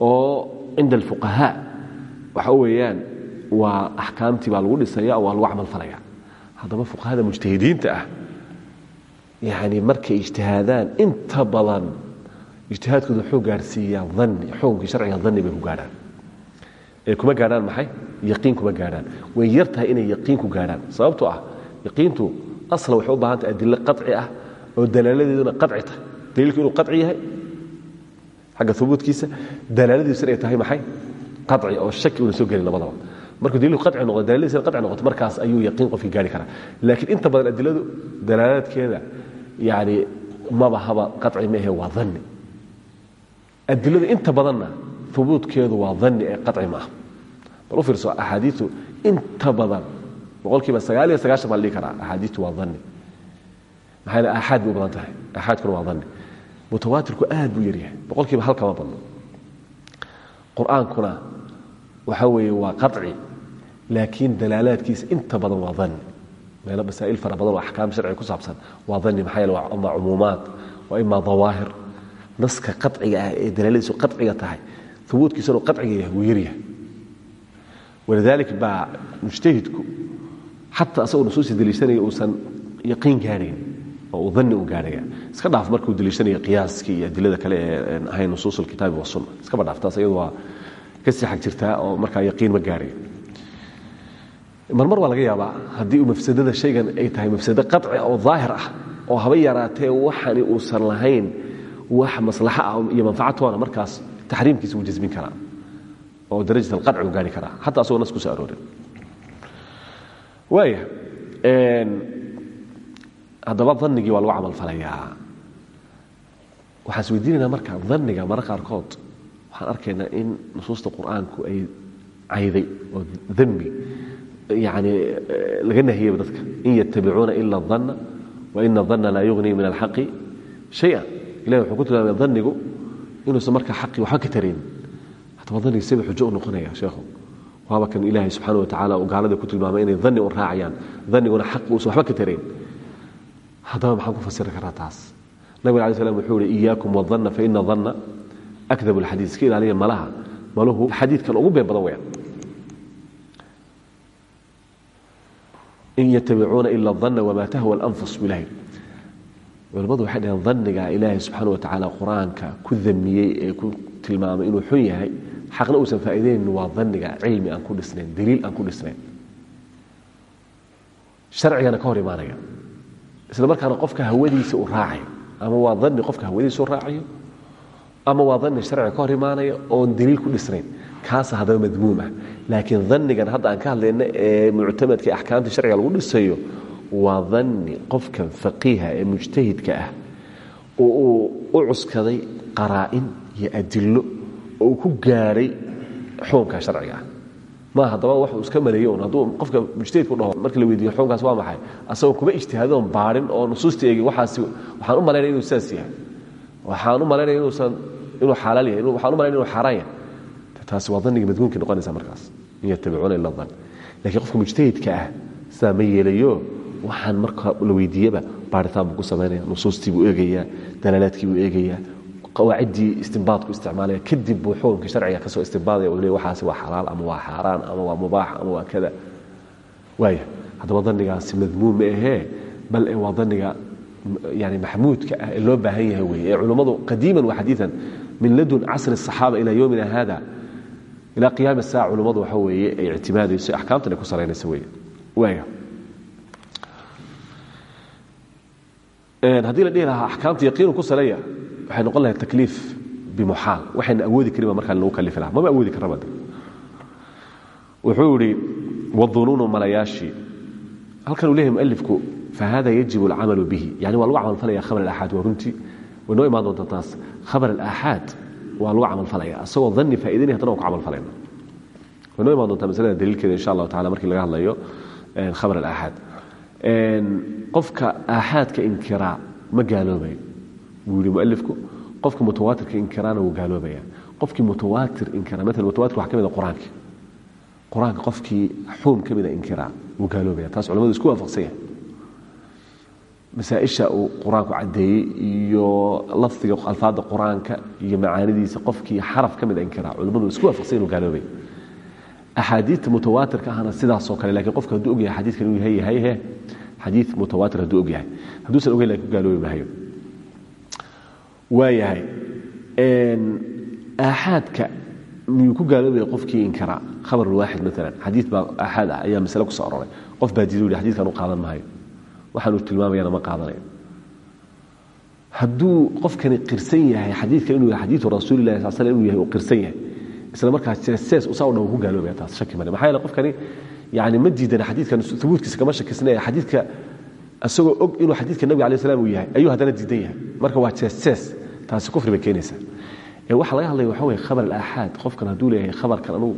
oo cinda alfuqahaa. Waxa weeyaan waa axkaamtii baa lagu dhisaya waa lagu camal falaya. Haddaba fuqahada mujtahidiinta ah yani markay ijtihaadaan inta badan ijtihaadkooda wuxuu gaarhsiiyaa dani xukunkii sharciga dani bay ku gaadhaan ee kuma gaadhaan maxay? Yaqiin kuma gaadhaan way yar tahay inay yaqiin ku gaadhaan sababtoo ah yaqiintu asla waxay u baahan tahay adilo qaci ah oo dalaaladeeduna qaci tahay. Daliilku inuu qaci yahay xagga hubuudkiisa dalaaladiisuna ay tahay maxay? Qaci oo shaki una soo gelin labadaba. Markuu daliilku qaci noqdo dalaaladiisana qaci noqoto markaas ayuu yaqiin qofkii gaari karaa. Laakiin inta badan adiladu dalaalaadkeeda yani maba haba qaci maahe waa danni adiladu inta badanna hubuudkeedu waa danni ee qaci maaha bal u fiirso axaadiiu inta badan boqolkiiba sagaal iyo sagaashan baa la dhihi karaa axaadiitu waa danni maxaa yeel aaxaad bay badan tahay? Aaxaadkuna waa danni mutawaatirku aad buu yaryahay boqolkiiba hal kama badno waxa weeye waa qaci laakiin dalaalaadkiisa inta badan waa danni meelo masaa'il fara badan oo axkaam sharciga ku saabsan waa danni maxaa yeele waa ima cumuumaat waa ima dawaahir. Naska qaciga ah ee dalaaladiisu qaciga tahay hubuudkiisanu qaciga yahay wuu yaryahay walidalik baa mujtahidku xataa asagoo nusuusi deliishanaya uusan yaqiin gaadhayn oo uu danni u gaadhaya. Iska dhaaf markuu deliishanaya qiyaaskii iyo adilada kale ee ahayn nusuus alkitaabi wasunna iskaba dhaaf taas iyadu waa ka sii xag jirtaa oo markaa yaqiin ma gaadhayo marmar waa laga yaabaa haddii uu mafsadada shaygan ay tahay mafsado qaci oo daahir ah oo haba yaraatee waxani uusan lahayn wax maslaxa ah iyo manfacatoona markaas taxriimkiisa wuu jasmin karaa oo darajat alqaci u gaari karaa. Xataa asagoo nas kuso aroorin. Waaya haddaba danigii waa lagu camalfalayaa waxaan is weydiinaynaa marka daniga mararka qaarkood waxaan arkaynaa in nusuusta qur'aanku ay cayday oo dembi yani laga nahiyeyba dadka. In yatabicuuna ila danna waina danna laa yugnii min alxaqi shaya. Ilahi wuxuu ku tilmaamaya danigu inuusan marka xaqii waxba ka tarayn haddaba daniga sibay xujo u noqonaya sheekhu. Waaba kan ilaahay subxaana wa tacala uu gaalada ku tilmaamay inay dani u raacayaan. Daniguna xaqi uusan waxba ka tarayn haddaba maxaan ku fasiri karaa taas. Nabig alay slam wuxuu ihi iyaakum wadanna faina danna akdab alxadiid iska ilaaliya malaha maluhu xadiidkan ugu been badan weyaan in yatabicuuna ila danna wamaa tahwa alanfus bilahi. Culimmadu waxay dhaheen danniga ilaahay subxaana wa tacaala qur'aanka ku damiyey ee ku tilmaamay inuu xun yahay xaqna uusan faa'iideynin waa danniga cilmi aan ku dhisnayn daliil aan ku dhisnayn. Sharcigana ka hor imaanaya isla markaana qofka hawadiisa uu raacayo ama waa dani qofka hawadiisa u raacayo ama waa dani sharciga ka hor imaanaya oon daliil ku dhisnayn kaasa haddaba madmuum ah. Laakiin danigan hadda aan ka hadlayna ee muctamadka axkaamta sharciga lagu dhisayo waa dani qofkan faqiiha ee mujtahidka ah oo uu u cuskaday qaraa'in iyo adilo oo ku gaadhay xukunka sharciga ah ma haddaba waxuu iska maleeyo un hadduu qofka mujtahidku dhaho marka la weydiiyo xukunkaas waa maxay? Asagoo kuma ijtihaadoon baarin oo nusuusta eegin waxaasi. Waxaan u malaynaya inuu saas yahay. Waxaan u malaynaya inuusan inuu xalaal yahay waxaan u malaynaya inuu xaaraan yahay. Taasi waa dannigii madmuunkii noqonaysa markaas. In yatabicuuna ila dan laakiin qofka mujtahidka ah sidaa ma yeelayo waxaan marka la weydiiyaba baaritaan buu ku samaynaya nusuustii buu eegayaa dalaalaadkii buu eegayaa qawaaciddii istinbaadku isticmaalaya kadib buu xukunka sharciga kasoo istinbaadaya uu le waxaasi waa xalaal ama waa xaaraan ama waa mubaax ama waa kada waaya haddaba dannigaasi madmuum ma ahee bal ee waa danniga yani maxmuudka ah ee loo baahan yahay weye ee culummadu qadiiman wa xadiian min ladun casri الصaxaaba ilaa yowmina hada ilaa qiyaami saaca culummadu waxa weeye ay ictimaadayso axkaamtan ay ku salaynaysa weye waaya haddii la dhihi lahaa axkaamta yaqiinu ku saleeya waxay noqon lahay takliif bimuxaal. Waxayna awoodi karin ba markaa lagu kalifi laha maba awoodi karaba wuxuu yihi wadunuunu malayaashii halkan uu leeyahy mualifku fahada yajib alcamalu bihi. Yani waa lagu camalfalaya khabar alaaxaad waa runtii way noo imaan doontaa taas. Khabar alaaxaad waa lagu camalfalaya. Asagoo danni faa'idaynaya haddana waa ku camalfalayna way noo imaan doontaa masalada daliilkeeda insha allahu tacala markii laga hadlayo khabar alaaxaad qofka aaxaadka inkiraa ma gaaloobayo buu mualifku qofka mutawaatirka inkiraana wuu gaaloobaya qofkii mutawaatir inkira maala mutawatir waxa ka mid a qur'aanka. Qur'aanka qofkii xuum ka mida inkiraa wuu gaaloobaya taas culamadu isku waafaqsan yahay. Masaaisha uu qur'aanku caddeeyey iyo lafdiga alfaadda qur'aanka iyo macaanidiisa qofkii xaraf ka mida inkiraa culamadu isku waafaqsan inuu gaaloobaya axaadiidta mutawaatirka ahna sidaasoo kale lakiin qofka hadduu ogyahay xadiidkan inuu yahay yahay he xadiid mutawaatir hadduu ogyahay. Hadduusan ogeyn laakiin ku gaaloobi waayahay aaxaadka miyuu ku gaaloobaya qofkii inkiraa khabar waaxid maalan xadiid baa aaxaad ah ayaa masale ku soo aroray qof baa diidu yihi xadidkan u qaadan maayo. Waxaanuu tilmaamayana ma qaadanayo hadduu qofkani qirsan yahay xadiidkan inuu yahay xadiidu rasuulillahi sal slam inuu yahay uu qirsan yahay isla markaas usaa u ku gaaloobaya taas shaki male maxaa yeele qofkani yani ma diidana xadiidkan hubuudkiisa kama shakisna ee xadiidka isagoo og inuu xadiidka nabiga alay slam uu yahay ayuu haddana diidan yahay. Marka waa jees-jees taasi kufri bay keenaysaa. Ee waxaa laga hadlaya waxa weye khabar alaaxaad. Qofkan hadduu leeyahay khabarkan anugu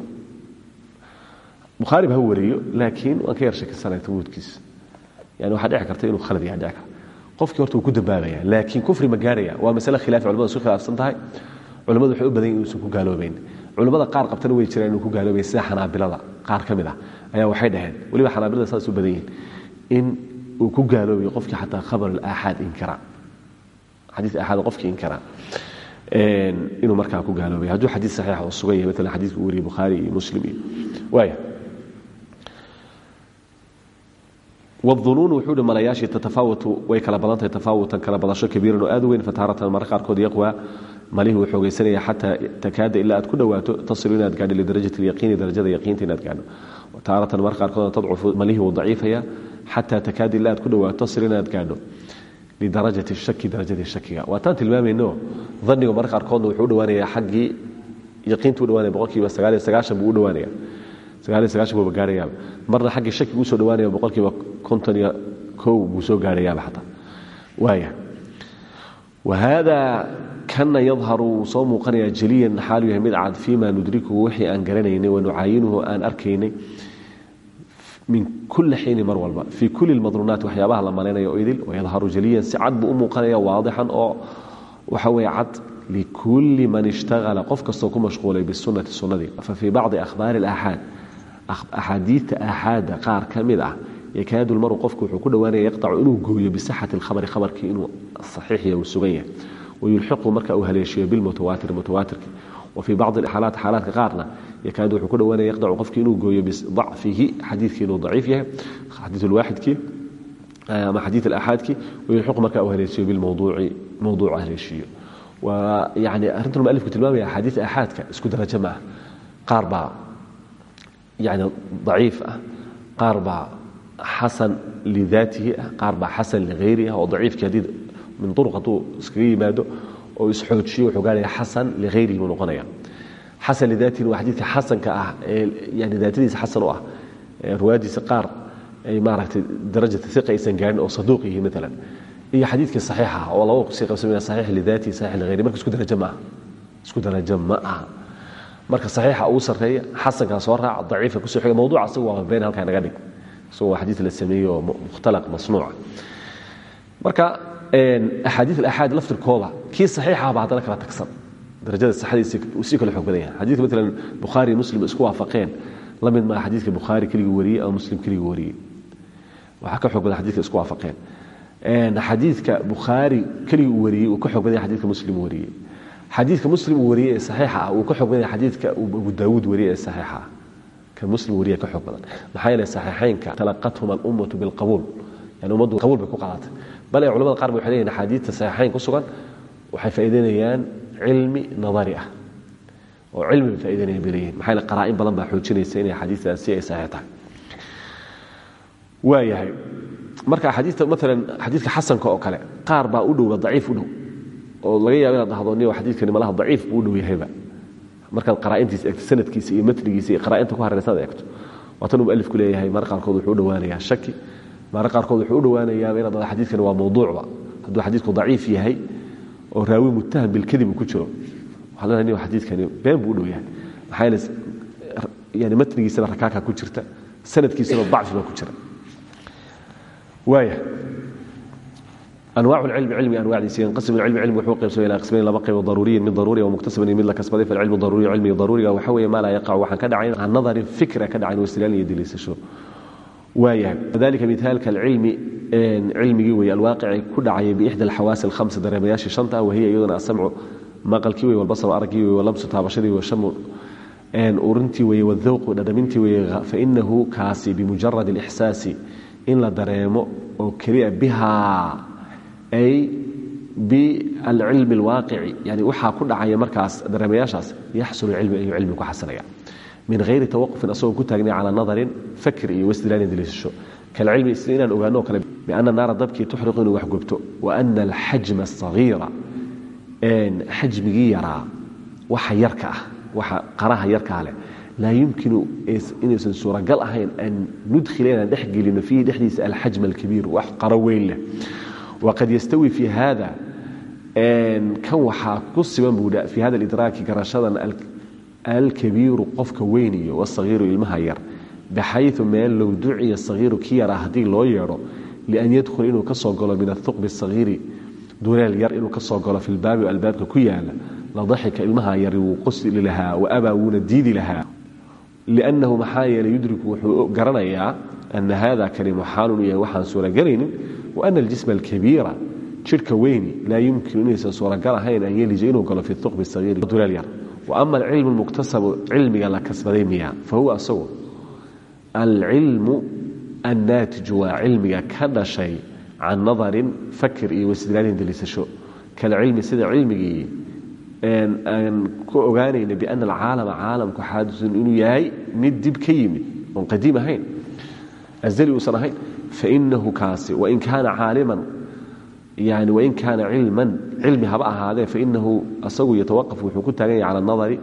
bukhaari ba ha wariyo laakiin waan ka yar shakisanaya tabuudkiisa yani waxaa dhici karta inuu khalad yahay dhici karta. Qofkii horta wuu ku dambaabaya laakiin kufri ma gaaraya. Waa masale khilaafi culamada isku khilaafsan tahay. Culamadu waxay u badan yihiin inuusan ku gaaloobayn. Culimmada qaar qabtana way jiraan inuu ku gaaloobay sida xanaabilada qaar ka mid ah. Ayaa waxay dhaheen. Weliba xanaabilada saas u badan yihiin in uu ku gaaloobayo qofkii xataa khabar alaaxaad inkara xadiis aaxaad qofkii inkara inuu markaa ku gaaloobay. Hadduu xadiis saxiixa oo sugan yahay maalan xadiiska uu wariyey bukhaari iyo muslim iyo waaya wاunuun wuxuu hi malayaashii tatafaawatu way kala badan tahay tafaawutan kala badasho kabiiran oo aad u weyn fataaratan marka qaarkood yaqwa malihii wuu xoogaysanaya xataa takaada ilaa aad ku dhowaato tasilu inaad gaadho lidarajati اlyaqiini darajada yaqiinta inaad gaadho. Taaratan marka qaarkoodna tadcufu malihii wuu daciifaya xataa takaada ilaa aad ku dhowaato tasil inaad gaadho lidarajati shaki darajadii shakiga waataan tilmaamayno daniga marka qaarkoodna wuxuu u dhowaanaya xaggii yaqiinta u dhowaanaya boqolkiiba sagaaliyo sagaashan buu u dhowaanaya sagaaliyo sagaashan buuba gaarayaaba marna xaggii shakigu u soo dhowaanaya boqolkiiba konton iyo kow buu soo gaarayaaba xataa waaya wahada kana yadharu wuu soo muuqanaya jaliyan xaalu yahay mid cad fiima nudrikuhu wixii aan garanaynay wanucaayinuhu aan arkaynay min kuli xiini mar walba. Fii kuli lmadrunaat waxyaabaha la malaynayo idil wayadharu jaliyan si cad buu u muuqanaya waadixan oo waxa weye cad likulli man ishtagala qof kastoo ku mashquulay bisunati sunnadii. Fa fii bacdi akhbaari alaaxaad axaadiidta aaxaadda qaar ka mid ah yakaadu lmaru qofku wuxuu ku dhowaanaya yaqtacu inuu gooyo bisixati alkhabari khabarkii inuu saxiixiya uu sugan yahay. Wayulxiqu marka uu haleeshiyo bilmutawaatir mutawaatirki wa fii bacdi xaalaat xaalaadka qaarna yakaadu wuxuu ku dhowaanaya yaqdacu qofkii inuu gooyo bidacfihi xadiidkii inuu daciif yahay xadiid lwaaxidkii ama xadiid alaaxaadkii wayulxiqu marka uu haleeshiyo bilmawduuci mawduuc haleeshiyo yani arrintan mualifku tilmaamaya axaadiid aaxaadka isku darajo maaha qaar baa yani daciif ah qaar baa xasan lidaatihi ah qaar baa xasan lighayrihi ah oo daciifkii haddii min uruq hadduu iskaga yimaado oo isxoojiyo wuxuu gaaraya xasan lighayrihi buu noqonaya xasan lidaatihi waa xadiidka xasanka ah ee yani daatadiisa xasan u ah ruwaadiisa qaar ay maaragtay darajata iqa aysan gaarin oo saduuq yihiin maalan iyo xadiidkii saxiixa ah oo laba ku sii qabsamaya saxiix lidaatihi saxiix lighayrihi marka isku darajo ma aha. Isku darajo ma aha. Marka saxiixa ugu sarreeya xasankaa soo raaca daciifka ku soo xiga mawduuca asagu waa been halkaa naga dhig. Isagoo waa xadiid la sameeyey oo mukhtalaq masnuuca marka axaadiid alaxaad laftirkooda kii saxiixa ba haddana kala tagsan. Darajada saxadiisi sii kala xoog badan yahay xadiidka maalan bukhaari iyo muslim isku waafaqeen. La mid maa xadiidka bukhaari keligii ama muslim keligii wariyey. Waxaa ka xoog badan isku waafaqeen. Xadiidka bukhaari keligii uu wariyey uu ka xoog badan muslim wariyey. Xadiidka muslim uu ee saxiixa ah uu ka xoog badan yahay xadiidka abu ee saxiixa ah. Ka muslim wariye ka xoog badan. Maxaa yeelay saxiixaynka talaqathum alummatu bilqabuul yani ummaddu qabuul bay ku qaadatay bal ee culamada qaar ba waxay leeyihiin axaadiidta saxiixayn ku sugan waxay faa'iideynayaan cilmi nadari ah. Oo cilmi bay bay leeyihiin maxaa yeele badan baa xoojinaysa inay xadiistaasi ay saxiix tahay. Waayahay marka xadiidta maalan xadiidka xasanka oo kale qaar baa u dhowba daciif u dhow. Oo laga yaabo inaad dhahdo niyo xadiidkani malaha daciif buu u dhow yahayba markaad qaraa'intiisa eegto sanadkiisa iyo matnigiisa iyo qaraa'inta ku hareeraysan eegto. Waatan uu mualifku leeyahay marka qaarkood wuxuu u dhowaanayaa shaki marka qaarkood wuxuu u dhowaanayaaba inaad xadiidkani waa mawduucba hadduu xadiidku daciif yahay oo raawi mutaham bilkadib ku jiro waxaa leedahay niyo xadiidkani been buu u dhow yahay maxaa yeele yani matnigiisana rakaaka ku jirta sanadkiisana dacfi ku jira. Waaya. Anwac cilmi cilmi anwacdiisa yanqasim cilmi cilmi wuxuu qaybsamay ilaa qismayn laba qaybo daruuriyin mid daruuri oo muktasaban iyo mid la kasbaday falcilmu daruuriy cilmiga daruuriga. Waxa weeye maa laa yaqacu waxaan ka dhacayn can nadarin fikra ka dhacayn wastilaalin iyo deliisasho waayahay. Kadalika mithaalka alcilmi cilmigii weeye alwaaqici ku dhacayay biixda alxawaasi alkhamsa dareemayaashii shanta wahiya iyaduna asamcu maqalkii weye walbasar araggii weye walamsu taabashadii weye shamu urintii weye wadawqu dhadhamintii weye fainahu kaasi bimujarad alixsaasi in la dareemo oo keliya bihaa ay bilcilmi alwaaqici yani waxaa ku dhacaya markaas dareemayaashaas yaxsulu cilmi ayuu cilmi ku xasilaya min hayri tawaqufin asagoo ku taagnay calaa nadarin fakr iyo daliisasho. Kalcilmi sida inaan ogaano kale biana naara dabkii tuxriqu inuu wax gubto. Wa ana alxajma asagiira xajmigii yaraa waxa yarka ah waxa qaraha yarkaa leh. Laa yumkinu inuusan suuragal ahayn an nudkhila inaan dhex gelino fiihi dhexdiisa alxajm alkabiir wax qaro weyn leh. Waqad yastawi fii hada kan waxaa ku siban buudha fii hada idraaki garashadan alkabiiru qofka weyniyo wasagiiru ilmaha yar baxayu meel low duciya sagiiru ki yaraa haddii loo yeedho lian yadkhul inuu ka soo galo min ahuqbi sagiiri duleel yar inuu ka soo galo filbaabi albaabka ku yaalla la daxika ilmaha yari wuu qosli lahaa wa abaa wuuna diidi lahaa. Liannahu maxaa yeeley yudriku wuxuu garanayaa ana hada kani muxaalun yahay waxaan suuragelaynin wa ana aljisma alkabiira jidhka weyni laa yumkinu inaysan suuragal ahayn an yelija inuu galo fi huqbi sagiiri duleel yar ama alcilmu lmuktasabu cilmiga la kasbaday miya fa huwa asagu alcilmu annaatiju waa cilmiga ka dhashay can nadarin fakir iyo wastidlaalin daliisasho kalcilmi sida cilmigii aan ku ogaanayna biana alcaalama caalamku xaadisun inuu yahay mid dib ka yimid oon qadiim ahayn azali uusan ahayn fainahu kaasi wain kaana caaliman yani wain kaana cilman cilmi haba ahaadee fainahu asagu yatawaqaf wuxuu ku taagan yahay cala anadari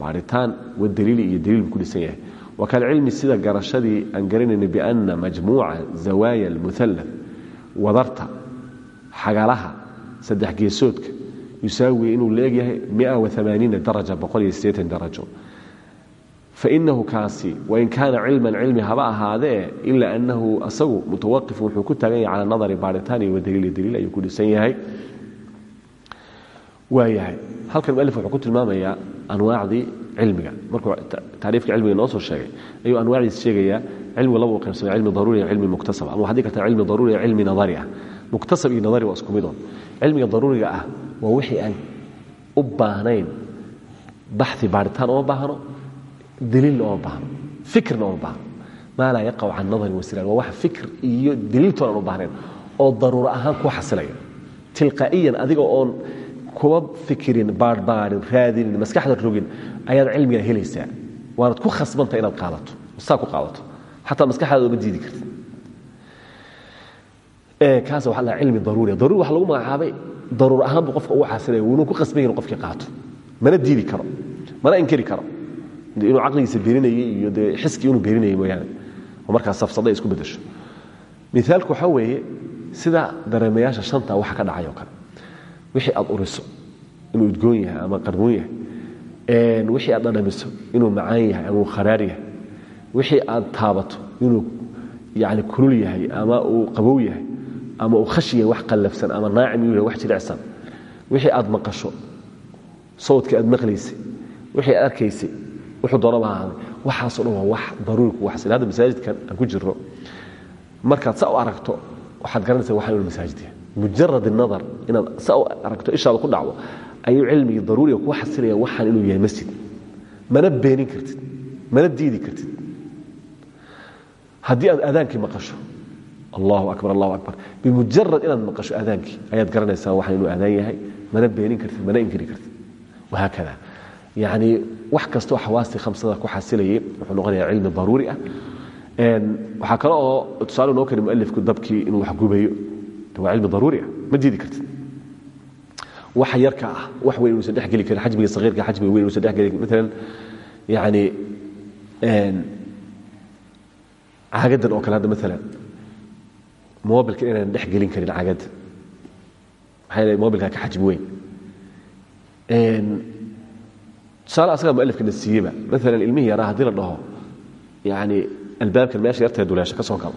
baaritaan wadaliili iyo daliil ku dhisan yahay. Wakalcilmi sida garashadii aan garanayna biana majmuuca zawaaya almuala wadarta xagalaha saddex geesoodka yusaawi inuu leegyahay daraja darajo fainahu kaasi wain kaana cilman cilmi haba ahaadee ilaa anahu asagu mutawaqif wuxuu ku taagan yahay cala nadari baaritaan iyo wadaliili daliil ayuu ku dhisan yahay waayahay halkan mualif wuxuu ku tilmaamayaa anwaacdii cilmiga markuu taariifka cilmiga noo soo sheegay ayuu anwaacdiis sheegayaa cilmigu laba u qaybsamay cilmi daruuri iyo cilmi muktasab ama waxaad dhigi kartaa cilmi daruuri iyo cilmi nadari ah muktasab iyo nadari waa isku midoon cilmiga daruuriga ah waa wixii aan u baahnayn baxi baaritaan uma baahno daliilna uma baahno fikirna uma baahno maa laa yaqac can nadarin wasilaan waa wax fikir iyo daliiltoon aan u baahnayn oo daruuro ahaan ku xasilaya tilqaa'iyan adiga oon kuba fikirin baarbaarin raadinin maskaxda rogin ayaad cilmiga helaysaa waanad ku khasbanta inaad qaadato saa ku qaadato xataa maskaxdaada uma diidi karti kaas waxa la cilmi daruuri daruuri waxa lagu magacaabay daruur ahaan buu qofka ugu xasilaya wuuna ku qasban yahin qofkii qaato mana diidi karo mana inkari karo inuu caqligiisa beeninayay iyo dee xiskii inuu beeninayay mooyaane oo markaas safsaday isku bedesho mithaalku waxaa weeye sida dareemayaasha shanta waxa ka dhacay oo kale. Wixii aad uriso inuu udgoon yahay ama qarmuun yahay wixii aad dhadhamiso inuu macaan yahay ama uu kharaar yahay wixii aad taabato inuu yani kulul yahay ama uu qabow yahay ama uu khashi yahay wax qallafsan ama naacim inuu yahay wax jilicsan. Wixii aad maqasho sawdkii aad maqlaysay wixii aad arkaysay wuxuu doonaba ahaaday waxaasoo dhan waa wax daruuri kugu xasil hadda masaajidkan aan ku jirro. Markaad saa u aragto waxaad garanaysaa waxaan inuu masaajid yahay mujarad nadar inaad saa u aragto ishaada ku dhacdo ayuu cilmigii daruuriga ku xasilaya waxaan inuu yahay masjid. Mana beenin kartid mana diidi kartid. Haddii aad aadaankii maqasho allahu akbar allahu akbar. Bimujarad inaad maqasho aadaankii ayaad garanaysaa waxaan inuu aadaan yahay. Mana beenin kartid mana inkiri kartid. Wahaakada yacni wax kastoo xawaastii khamsada ku xasilayay wuxuu noqonayaa cilmi daruuri ah. Waxaa kale oo tusaale noo kari mualifku dabkii inuu wax gubayo waa cilmi daruuri ah ma diidi kartid. Waxa yarka ah wax weyn inuusan dhex geli karin xajmiga sagiirka xajmiga weyn inuusan dhex geli karin. Maalan yani caagadan oo kale hadda maalan mobilka inaan dhex gelin karin caagadda maxaa yeele mobilka ka xajmi weyn tusaale asagaa mualifkana siiyeba maalan ilmihii yaraa haddii la dhaho yani albaabkan meesha yartae duleesha ka soo galo.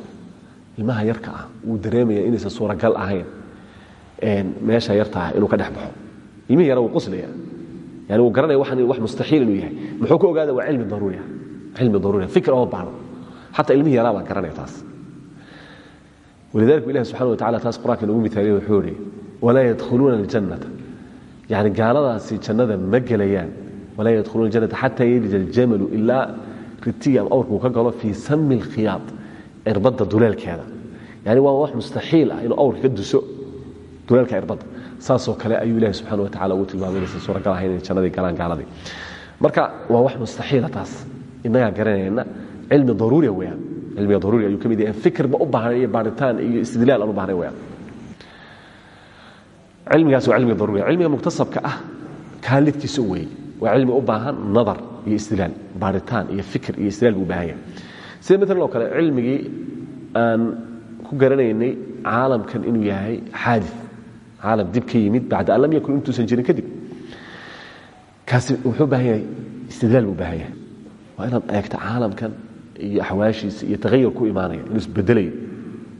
Ilmaha yarka ah wuu dareemaya inaysan suuragal ahayn meesha yarta ah inuu ka dhex baxo. Ilmihii yara wuu quslaya. Yani wuu garanaya waxan wax mustaxiil inuu yahay. Muxuu ka ogaada waa cilmi daruuriya cilmi daruuriya fikr oo baahno xataa ilmihii yaraa baa garanaya taas. Walidalika ilahi subxana wa tacala taas qur'anka inoogu mitaaliyay wuxuu yihi walaa yadkhuluuna aljannata. Yani gaaladaasi jannada ma gelayaan walaa yadkhuluuna aljannata xataa yelija aljamalu ilaa ritiga ama awrka uu ka galo fii sami alkhiyaad cirbadda duleelkeeda. Yani waa wax mustaxiil ah inuu awrka ka duso duleelka cirbadda saasoo kale ayuu ilahi subxana wa tacala ugu tilmaamay inaysan suuragal ahayn inay jannadii galaan gaaladii. Marka waa wax mustaxiila taas. Innagaa garanayna cilmi daruuriya weyaan cilmiga daruuriga ayuu ka mid yahay. Fikirba u baahnay iyo baaritaan iyo istidlaal aan u baahnay weyaan cilmigaas waa cilmiga daruuriga cilmiga muktasabka ah kaalidkiisa weeye waa cilmi u baahan nadar iyo istidlaal baaritaan iyo fikir iyo istidlaal buu baahan yahay. Sida maalan oo kale cilmigii aan ku garanaynay caalamkan inuu yahay xaadi caalam dib ka yimid bacda an lam yakun intuusan jirin kadib kaasi wuxuu baahan yahay istidlaal buu baahan yahay. Waa inaad eegta caalamkan iyo axwaashiisa iyo tagayur ku imaanaya inuu isbedelayo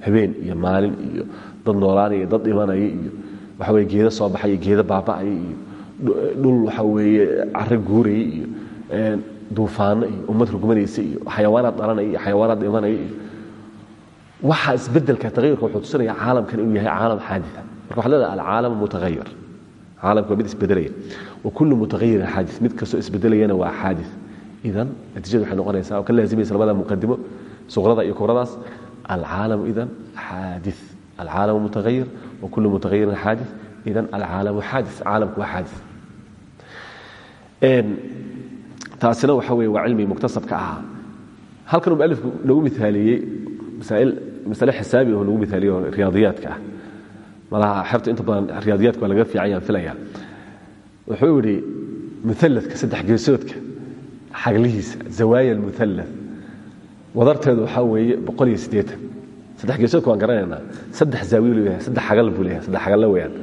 habeen iyo maalin iyo dad noolaanaya dad dhimanaya iyo waxa weye geeda soo baxaya geeda baaba'aya iyo dhul waxa weeye caro guuraya iyo duufaano iyo ummad rugmanaysa iyo xayawaanaad dhalanaya iyo xayawaanaad dhimanaya iyo waxa isbeddelka tagayurka wuxuu tusinaya caalamkan inuu yahay caalam xaadia marka waxad leedahay alcaalam mutahayir caalamka waa mid isbedelaya wa kullu mutaghayirin xaadi mid kastoo isbedelayana waa xaadi idan natiijadu waxay noqonaysaa oo ka laazimaysa labada muqadimo suqrada iyo kubradaas alcaalamu idan xaadi alcaalamu mutahayir wa kullu mutaghayirin xaadi idan alcaalamu xaadi caalamku waa xaadi taasina waxa weye waa cilmi muktasabka ahaa. Halkan mualifku nagu mithaaliyey masaail masale xisaabi oo nagu mithaaliyey oo riyaadiyaadka ah. Malaha xerta inta badan riyaadiyaadka waa laga fiican yaan filaya wuxuu yidhi mualladka saddex geesoodka xaglihiisa zawaaya almuallad wadarteedu waxaa weeye boqol iyo siddeetan. Saddex geesoodka waan garanaynaa. Saddex zaawiyo leeyahay saddex xagal buu leeyahay saddex xagalle weeyaan.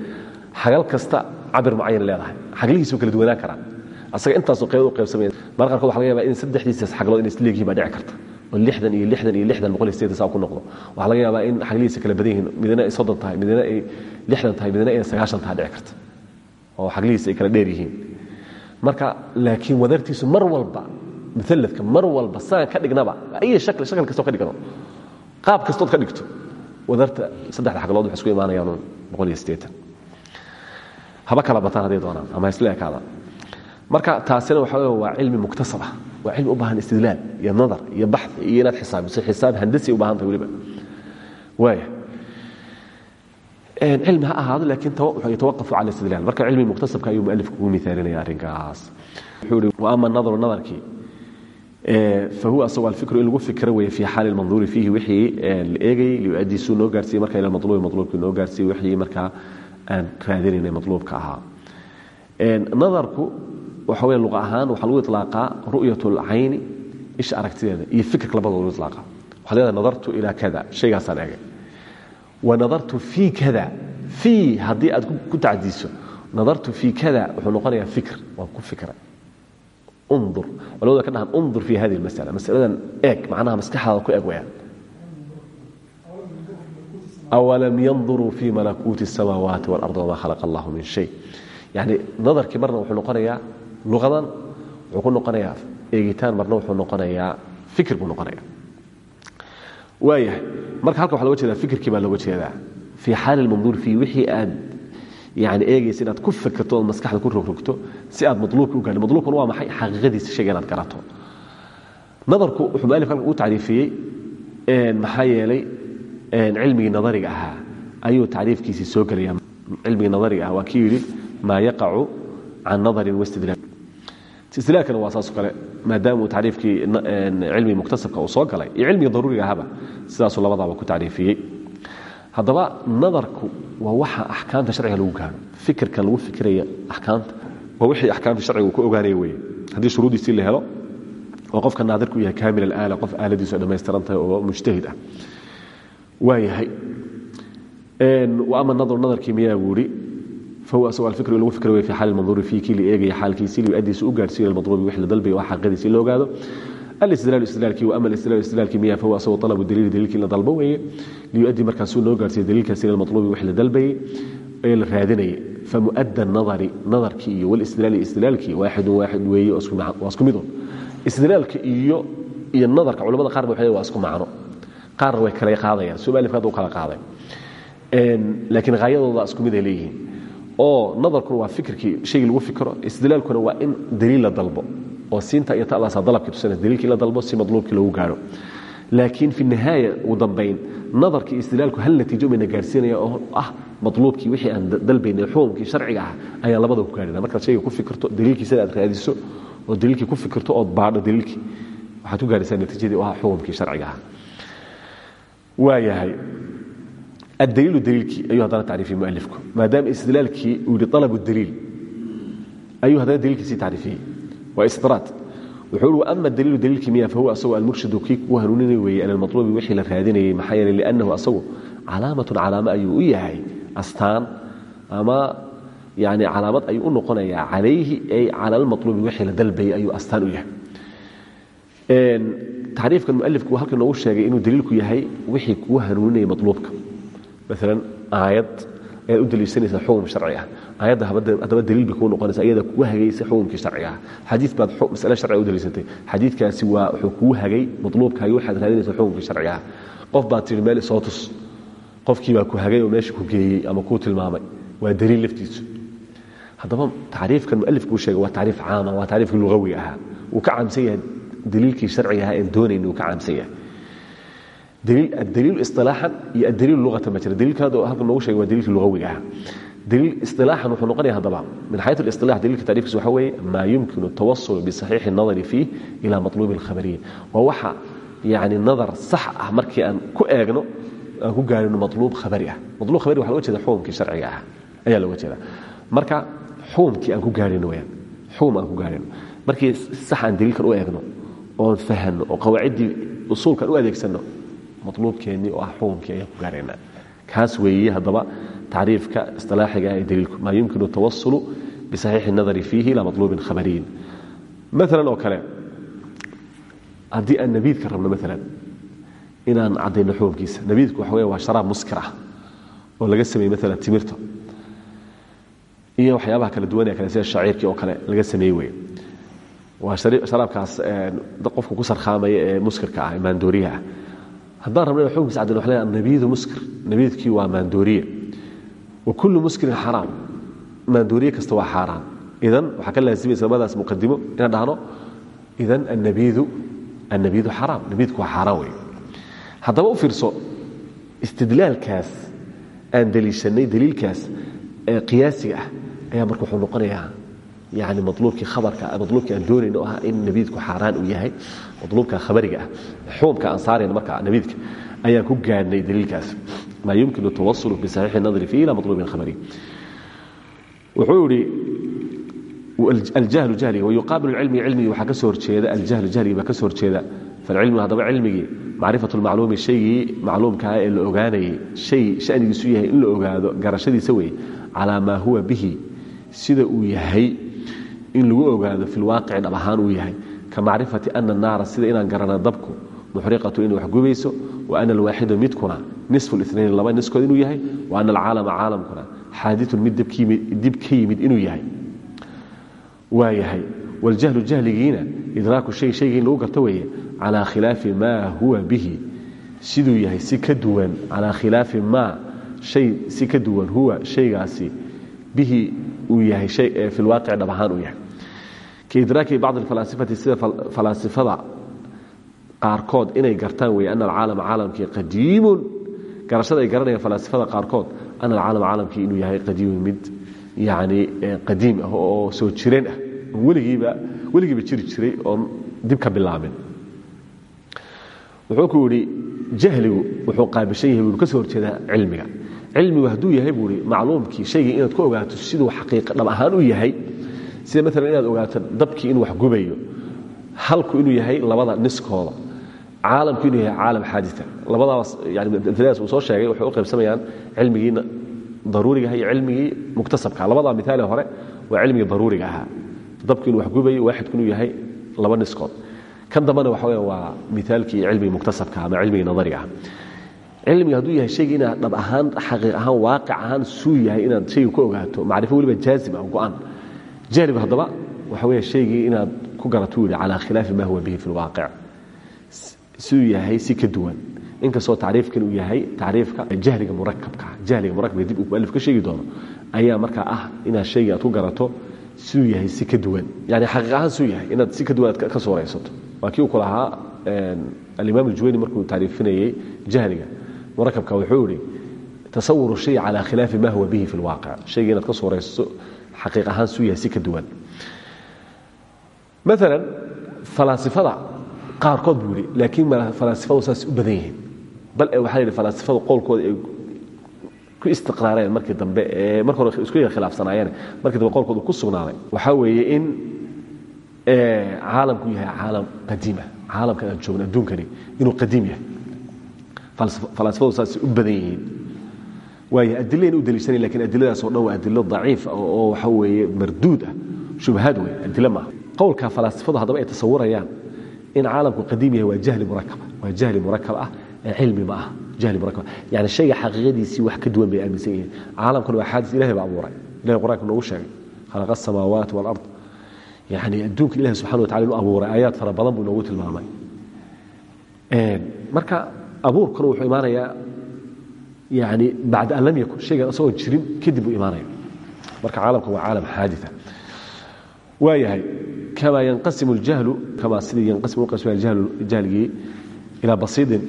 Xagal kasta cabir mucayan leedahay. Xaglihiisu kala duwanaan karaan asaga intaasoo qayb u qaybsamaya marka qaarkood waxa laga yabaa in saddexdiisas xaglood inay isleegyihin baa dhici karta. Oo lixdan iyo lixdan iyo lixdan boqol iyo sideetan ku noqdo. Waxaa laga yaabaa in xaglihiisa kala badan yihiin. Midna ay soddon tahay midna ay lixdan tahay midna ay sagaashan tahay dhici karta. Oo xaglihiisa ay kala dheer yihiin. Marka laakiin wadartiisu mar walba mualladka mar walba saan ka dhignaba ay shakl shakal kastoo ka dhigno qaab kastood ka dhigto. Wadarta saddexda xaglood waxay isku imaanayaan boqol iyo siddeetan haba kala bataan hadday doonaan ama isla ekaadaan marka taasina waxa wey waa cilmi muktasab ah. Waa cilmi u baahan istidlaal iyo nadar iyo baxi iyo inaad xisaabiso xisaab handasi u baahan tahay weliba waaya cilmi ha ahaado laakiin yatawaqafu cala istidlaal. Marka cilmi muktasabka ayuu mualifku ugu miaalinaya arrinkaas. Wuxuu ihi wa ama nadaru nadarkii fahuwa asagoo alfikru in lagu fikro weeye fi xaali lmanduuri fiihi wixii la eegayey liyuadii suu noo gaarsiiye marka ila maluubi maluubkii noo gaarsiiye wixii markaa aan raadinaynay maluubka ahaa. Nadarku waxa wey luqa ahaan waxaa lagu ilaaqaa ru'yat اlcayni isha aragtideeda iyo fikirka labadoo lagu ilaaqa waxaa leedahay nadartu ilaa kada shaygaasaan eegay wa nadartu fii kada fii haddii aad ku tacdiiso nadartu fii kada wuxuu noqonayaa fikr waan ku fikray undur culamada ka dhahan undur fi hadihi اlmasala masaladan eeg macnaha maskaxdaada ku eeg wayaan awalam yanduruu fi malakuuti الsamaawaati wاlard wma khalaqa allahu min shay yani nadarkii marna wuxuu noqonayaa luqadan wuxuu ku noqonayaa eegitaan marna wuxuu noqonayaa fikir buu noqonaya waayahay marka halka waxa loga jeedaa fikirkii baa looga jeedaa. Fii xaali lmanduur fii wixii aad yani eegaysa inaad ku fikirto ood maskaxda ku rogrogto si aad maluubka u gaadho. Maluubkuna waa maxay? Xaqiiqadiisa shayga inaad garato. Nadarku wuxuu mualif halka u tacriifiyey maxaa yeelay cilmigii nadariga ahaa. Ayuu tacriifkiisii soo gelaya. Cilmigii nadariga ah waa kii yidhi maa yaqacu can nadarin wastidlaal istidlaalkana waa saasoo kale maadaama uu tacriifkii cilmigi muktasabka uu soo galay iyo cilmigii daruuriga ahaba sidaasuu labadaaba ku tacriifiyey haddaba nadarku waa waxa axkaamta sharciga lagu gaaro fikirkan lagu fikiraya axkaamta waa wixii axkaamta sharciga uu ku ogaanaya weye haddii shuruudiisii la helo oo qofka naadirku yahay kaamil alaala qof aaladiisu ay dhammaystiran tahay oo mujtahid ah waa yahay ama nadru nadarkii miyaa buu ihi fahuwa asagoo alfikru in lagu fikra wey fi xaali manduuri fii kii la eegaya xaalkiisii liuadiisu u gaarsiiyo ilmadluubi wix la dalbaya waa xaqidiisi in la ogaado alistidlaal istidlaalkii wa ama alistidlaal istidlaalkii miyaa fahuwa asagoo talabu daliili daliilkii in la dalbo weeye liyuaddi markaasuu noo gaarsiiyo daliilkaasi ila almadluubi wix la dalbayey ee la raadinayay famuadda nadari nadarkii iyo walistidlaali istidlaalkii waaxidun waaxid weeye waa isku midun istidlaalka iyo iyo nadarka culamada qaar ba waxay waa isku macno qaarna way kala qaadayaan somalifka hadda u kala qaaday laakiin haayadooda isku mid ay leeyihiin oo nadarkuna waa fikirkii shaygii lagu fikro istidlaalkuna waa in daliil la dalbo oo siinta iyo ta'daasa dalabkii tusanaysa daliilkii la dalbo si madluubkii loogu gaaro. Laakiin fi nihaaya ugu dambayn nadarkii istidlaalku hal natiijo bayna gaarsiinaya oo ah madluubkii wixii aan dalbaynay xukumkii sharciga ah ayaan labada ku gaarina. Markaad shayga ku fikirto daliilkiisana aad raadiso oo daliilkii ku fikirto ood baadho daliilkii waxaad ku gaaraysaa natiijadii oo ah xukumkii sharciga ah. Waayahay adliilu dliilkii ayuu haddana tariifiyey mualifku maadaama istidlaalkii uu yihi alabu daliil ayuu haddana dliilkiisii tariifiyey waa istraad wuxuu i waama daliilu daliilkii miya fahuwa asagoo almurshidu kii kuu hanuuninay weeye an almaluubi wixii la raadinayey maxaa yeele liannahu asagu calaamatun calaamo ayuu u yahay astaan ama yani calaamad ayuu u noqonayaa calayhi ay cala almaluubi wixii la dalbayay ayuu astaan u yahay tacriifkan mualifku halka noogu sheegay inuu daliilku yahay wixii kuu hanuuninaya maluubka maalan aayad ayaad u daliishanaysaa xukum sharci ah aayadda haddaba daliil bay kuu noqonaysa iyada kuu hagaysa xukumkii sharciga. Ah xadiid baad masale sharciga u daliishatay xadiidkaasi waa wuxuu kuu hagay matluubkaagi waxaad raadinaysa xukumkii sharciga. Ah qof baad tihi meel qofkii baa ku hagay oo meesha ku geeyey ama kuu tilmaamay. Waa daliil laftiisu. Haddaba tacriifkan mualifku uu sheegay waa tacriif caama waa tacriifkii lugawiga ahaa. Wuu ka caamsan yahay daliilkii sharciga ahaa een doonayni wuu ka caamsan yahay adaliil isilaaxan iyo adaliil luatan ma jira daliilka halka noogu shegay waa daliilkii lugawiga ah isilaaxan wuxuu noqonaya haddaba min xayu alistilax daliilka tacriifkiisa waxa weeye maa yumkinu tawasulu bisaxiixi nadari fiih ila matluubi alkhabariyi waa waxa yani nadar sax ah markii aan ku eegno ku gaarino matluub khabari ah matluub khabari waxa loga jeeda xukumkii sharciga ah ayaa looga jeeda marka xukumkii aan ku gaarino weyaan xukum aan ku gaarino markii sax aan daliilkan u eegno oon fahanno oo qawaaciddii usuulkan u adeegsanno maluubkeennii oo ah xukumkii ayaan ku gaaraynaa kaas weeye haddaba tacriifka isilaaxiga ee daliilku maa yumkinu tawasulu bisaxiixi nadari fiihi ilaa matluubin khabariyin maalan oo kale haddii aan nabiidka rabno maalan inaan caddayno xukumkiisa nabiidku waxa wey waa sharaab muskir ah oo laga sameeyey maalan timirta. Iyo waxyaabaha kala duwanee kale sida shaciirkii oo kale laga sameeyey weye waa sharaabkaas qofka ku sarkhaamaya ee muskirka ah ee ah haddaan rabna ina xukumkiisa cadayno waxa leeyahay nabiidu muskir nabiidkii waa maandooriye. Wa kullu muskirin xaraam. Maandooriye kasta waa xaaraan. Idan waxaa ka laasimaysa labadaas muqadimo inaan dhahno. Idan annabiidu annabiidu xaraam. Nabiidku waa xaaraan wey haddaba u fiirso istidlaalkaas aan daliishanay daliilkaas ee qiyaasiga ah ayaa marka wuxuu noqonayaa yani maluubkii khabarka maluubkii aan doonayno ah in nabiidku xaaraan uu yahay maluubka khabariga ah xukumka aan saarayna marka nabiidka ayaan ku gaadhnay daliilkaas maa yumkinu tawasulu bisaxiixi nadri fiihi ila maluubin khabari wuxuu yihi aljahlu jahliga wayuqaabilu cilmiga cilmigii waxaa ka soo horjeeda aljahlu jahligii baa ka soo horjeeda falcilmu haddaba cilmigii macrifatu lmacluumi shaygii macluumkaa ee la ogaanayay shay shanigiisu yahay in la ogaado garashadiisa wey calaa maa huwa bihi sida uu yahay in lagu ogaado fi lwaaqici dhab ahaan uu yahay ka macrifati ana naara sida inaan garana dabku muxriqatu inay wax gubayso wa ana alwaaxida midkuna nisfu linayn laba niskood inuu yahay wa ana alcaalama caalamkuna xaaditun mid dib ka yimid inuu yahay. Waa yahay waljahlu jahligiina idraaku shay shaygii in lagu garto weeye calaa khilaafi maa huwa bihi. Siduu yahay si ka duwan calaa khilaafi maa shay si ka duwan huwa shaygaasi bihi uu yahay fi lwaaqici dhab ahaan uu yahay kaidraaki bacd alfalaasifati sida falaasifada qaarkood inay gartaan weeye ana alcaalama caalamkii qadiimun. Garashada ay garanayaan falaasifada qaarkood ana alcaalama caalamkii inuu yahay qadiimun mid yani qadiim ah oo soo jireen ah. Weligiiba weligiiba jiri jiray oon dib ka bilaabin wuxuu ku yidhi jahligu wuxuu qaabishan yahay buu ka soo horjeedaa cilmiga. Cilmigu hadduu yahay buu i macluumkii shaygii inaad ku ogaato siduu xaqiiqa dhab ahaan u yahay sida maalan inaad ogaato dabkii inuu wax gubayo halku inuu yahay labada niskooda caalamku inuu yahay caalam xaadita. Labadaas yani uu soo sheegay waxay u qaybsamayaan cilmigii daruuriga iyo cilmigii muktasabka. Labadaa miaale hore waa cilmigii daruuriga ahaa. Dabku inuu wax gubayo waaxidku inuu yahay laba niskood. Kan dambana waxa weya waa miaalkii cilmigii muktasabka ama cilmigii nadariga cilmiga hadduu yahay shaygii inaad dhab ahaan xaqiiq ahaan waaqic ahaan suu yahay inaad shayga ku ogaato macrifo weliba jaazim ah go-an jahligu haddaba waxa weya shaygii inaad ku garato yidhi calaa khilaafi ma huwa bihi fi lwaaqic siduu yahay si ka duwan. Inkastoo tacriifkan uu yahay tacriifka jahliga murakabka jahliga murakabka dib uu mualif ka sheegi doono ayaa markaa ah inaad shaygii aad ku garato siduu yahay si ka duwan. Yani xaqiiq ahaan siduu yahay inaad si ka duwan aad ka suuraysato waa kii uu ku lahaa alimaam aljuwayni markuu tacriifinayey jahliga murakabka wuxuu yihi tasawuru shay calaa khilaafi ma huwa bihi fi lwaaqic shayga inaad ka suuraysato xaqiiq ahaan suu yahay si ka duwan. Maalan falaasifada qaarkood buu yidhi laakiin falaasifadu saas u badan yihiin. Bal e waxaa yidhi falaasifadu qowlkooda ay ku istiqraareen markii dambe ee marka hore isku yar khilaafsanaayeen markii dambe qowlkooda ku sugnaaday. Waxaa weeye in caalamku yahay caalam qadiima caalamkan aan joogno adduunkani inuu qadiim yahay. Falaasifadu saasay u badan yihiin waayo adilayna u daliishanay laakiin adiladaas oo dhan waa adilo daciif oo waxa weeye marduud ah shubahaad wey adilo maaha. Qowlka falaasifadu haddaba ay tasawurayaan in caalamku qadiim yahay waa jahli murakaba waa jahli murakab ah ee cilmi ma ah jahli murakab yani shayga xaqiiqadiisii wax ka duwan bay aaminsan yihiin. Caalamkan waa xaadis ilahay baa abuuray. Ilahay qur'aanka noogu sheegay khalaqa asamaawaati walard yani adduunka ilahi subxana wa tacala inuu abuuray aayaad fara badan buu inoogu tilmaamay. Marka abuurkuna wuxuu imaanayaa yani bacda an lam yakun shaygan asagoo jirin kadib buu imaanaya marka caalamka waa caalam xaadia waayahay kama yanqasimu اljahlu kama sidii yanqasimu jahligii ilaa basiidin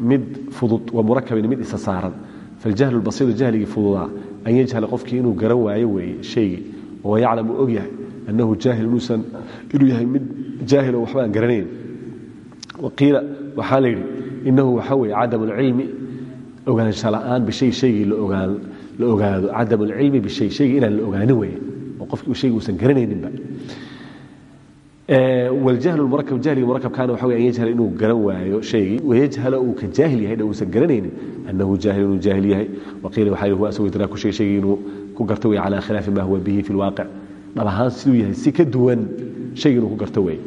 mid fudud wa murakabin mid isa saaran faljahlu basiidu jahligii fududaa an yajhala qofkii inuu garan waayo weeye shaygii oo yaclam uu og yahay annahu jaahil inuusan inuu yahay mid jaahil oo waxba aan garanayn waqiila waxaa la yidhi inahu waxaa weeye cadam اlcilmi ogaansha la'aan bishay shaygii la ogaado cadam اlcilmi bishay shaygii inaan la ogaanin weeye oo qofkii shaygi uusan garanayninba wاljahل murakab jahliga murakabkaana waxa wey an yajhala inuu garan waayo shaygii wayajhala uu ka jaahil yahay dha uusan garanaynin annahu jaahil inuu jaahil yahay waqiila waxa huwa asagoo idraaku shay shaygii inuu ku garto wey calى khilaafi ma huwa bihi fi اlwaaqic dhab ahaan siduu yahay si ka duwan shaygi inuu ku garto wey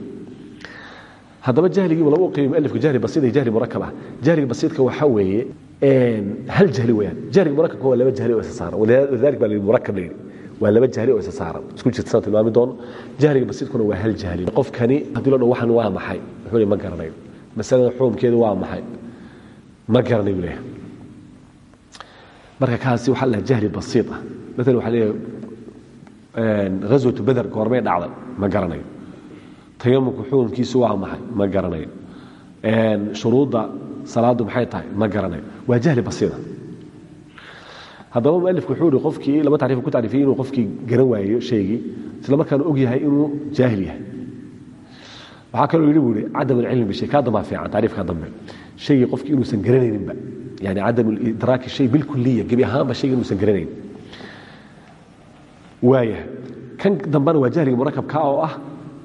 haddaba jahligii laba u qiimi mualifka jahli basiid iyo jahli murakab ah jahliga basiidka waxa weeye hal jahli weyaan jahliga murakabka waa laba jahli oo isa saaran. Walidalik baa murakab la yidhi. Waa laba jahli oo isa saaran. Isku jirtasaan tilmaami doono jahliga basiidkuna waa hal jahli. Qofkani haddii lo dhan waxan waa maxay? Wuxuu ma garanayo masalada xukumkeedu waa maxay? Ma garanayu leeyahay. Marka kaasi waxaa la jahli basiid ah. Maalan waxaa leeyahay ghazwatu beder goormay dhacday. Ma garanayo tayamumka xukumkiisu waa maxay? Ma garanayo shuruudda salaadu maxay tahay? Ma garanayo waa jahli basiida haddaba mualifku wuxuu ihi qofkii laba tacriif ku tacriifiyey inuu qofkii garan waayo shaygii isla markaana og yahay inuu jaahil yahay. Waxaa kaloo yidhi buu ihi cadam alcilmi bishay kaa dambaa fiican tacriifka dambe. Shaygii qofkii inuusan garanayninba. Yani cadam idraaki shay bilkuliya gebi ahaanba shayga inuusan garanayn. Waaya kan dambana waa jahliga murakabka oo ah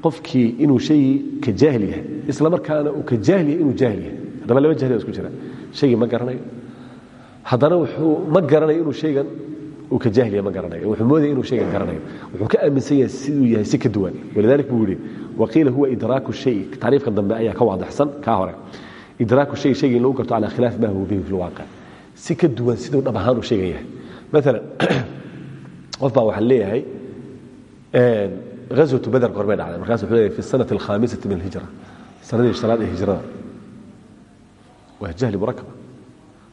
qofkii inuu shaygii ka jaahil yahay isla markaana uu ka jaahil yahay inuu jaahil yahay. Haddaba laba jahli isku jira shaygii ma garanayo haddana ma garanayo inuu shaygan uu ka jaahiliya ma garanayo wuxuu moodaya inuu shaygan garanayo wuxuu ka aaminsan yahay siduu yahay si ka duwan. Walidalik buu yihi waqiila huwa idraaku shay. Tacriifkan dambe ayaa ka waadaxsan kaa hore. Idraaku shay shaygii lagu garto calaa khilaaf ma huwa bihi fi si ka duwan siduu dhab ahaan uu shaygan yahay. Maalan qof baa waxaa leeyahay ghazwatu beder goormay dhacday. Markaas wuxuu leeyahay fi sanati alkhaamisati min alhijra. Sanadii waa jahli murakaba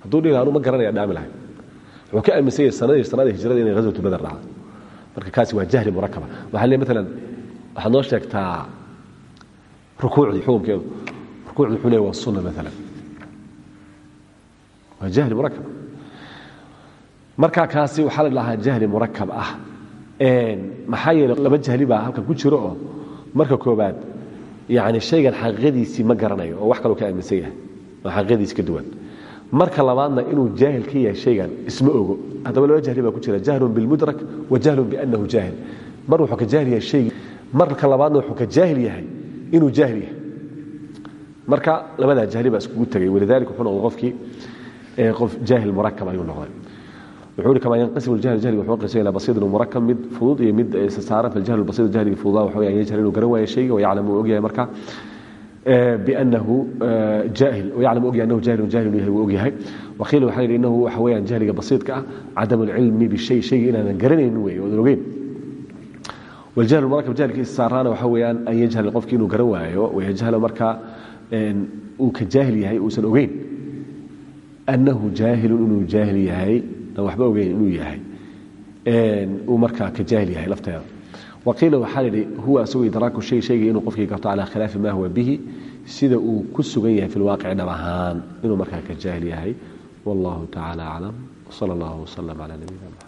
hadduu dhihi anu ma garanaya dhaami lahay. Wuxuu ka aaminsan yahay sanadii sanaadii hijrada inay ghazwatu beder dhacday marka kaasi waa jahli murakaba waxaa leeyahay maalan waxaad noo sheegtaa rukuucdii xukumkeedu rukuucdu wuxuu leeyahay waa sunna maalan waa jahli murakab marka kaasi waxaa la dhahaa jahli murakab ah. Maxaa yeele laba jahli baa halkan ku jiro oo marka koobaad yani shaygan xaqiiqadiisii ma garanayo oo wax kaloo ka aaminsan yahay oo xaqiiqadiisi ka duwan. Marka labaadna inuu jaahil ka yahay shaygan isma ogo. Haddaba laba jahli baa ku jira jahlun bilmudrak wa jahlun biannahu jaahil. Mar wuxuu ka jaahil yahay shaygii marka labaadna wuxuu ka jaahil yahay inuu jaahil yahay. Marka labadaa jahli baa iskugu tegay walidalik wuxuu noqday qofkii qof jaahil murakab ayuu noqday. Wuxuu ihi kama yanqasimu ljahlu jahliga wuxuu qisay ilaa basiidun murakab mid fudud iyo mid saaran faljahlu basiidu jahliga fududaa waxa weeye an yajhal inuu garan waayo shayga bnahu jaahil yaclam ogyahay anahu jahilun jahilun yahay wuu ogyahay waqiila waxaa yidhi innahu waxa weeyaan jahliga basiidka ah cadam alcilmi bishay shayga inaanan garanaynin weeye oodan ogeyn waljahlu murakab jahilka isaaraana waxa weeyaan an yajhal qofki inuu garan waayo wayajhalo marka uu ka jaahil yahay uusan ogeyn annahu jaahilun inuu jaahil yahay aan waxba ogeyn inuu yahay uu markaa ka jaahil yahay lafteeda waqiila waxaa lidhi huwa asagu idraaku shay shaygii inuu qofkii garto calaa khilaafi maa huwa bihi sida uu ku sugan yahay fi dhab ahaan inuu markaa ka jaahil yahay. Wallahu tacaala aclam wsala allahu wslm cala nabiyina mxamed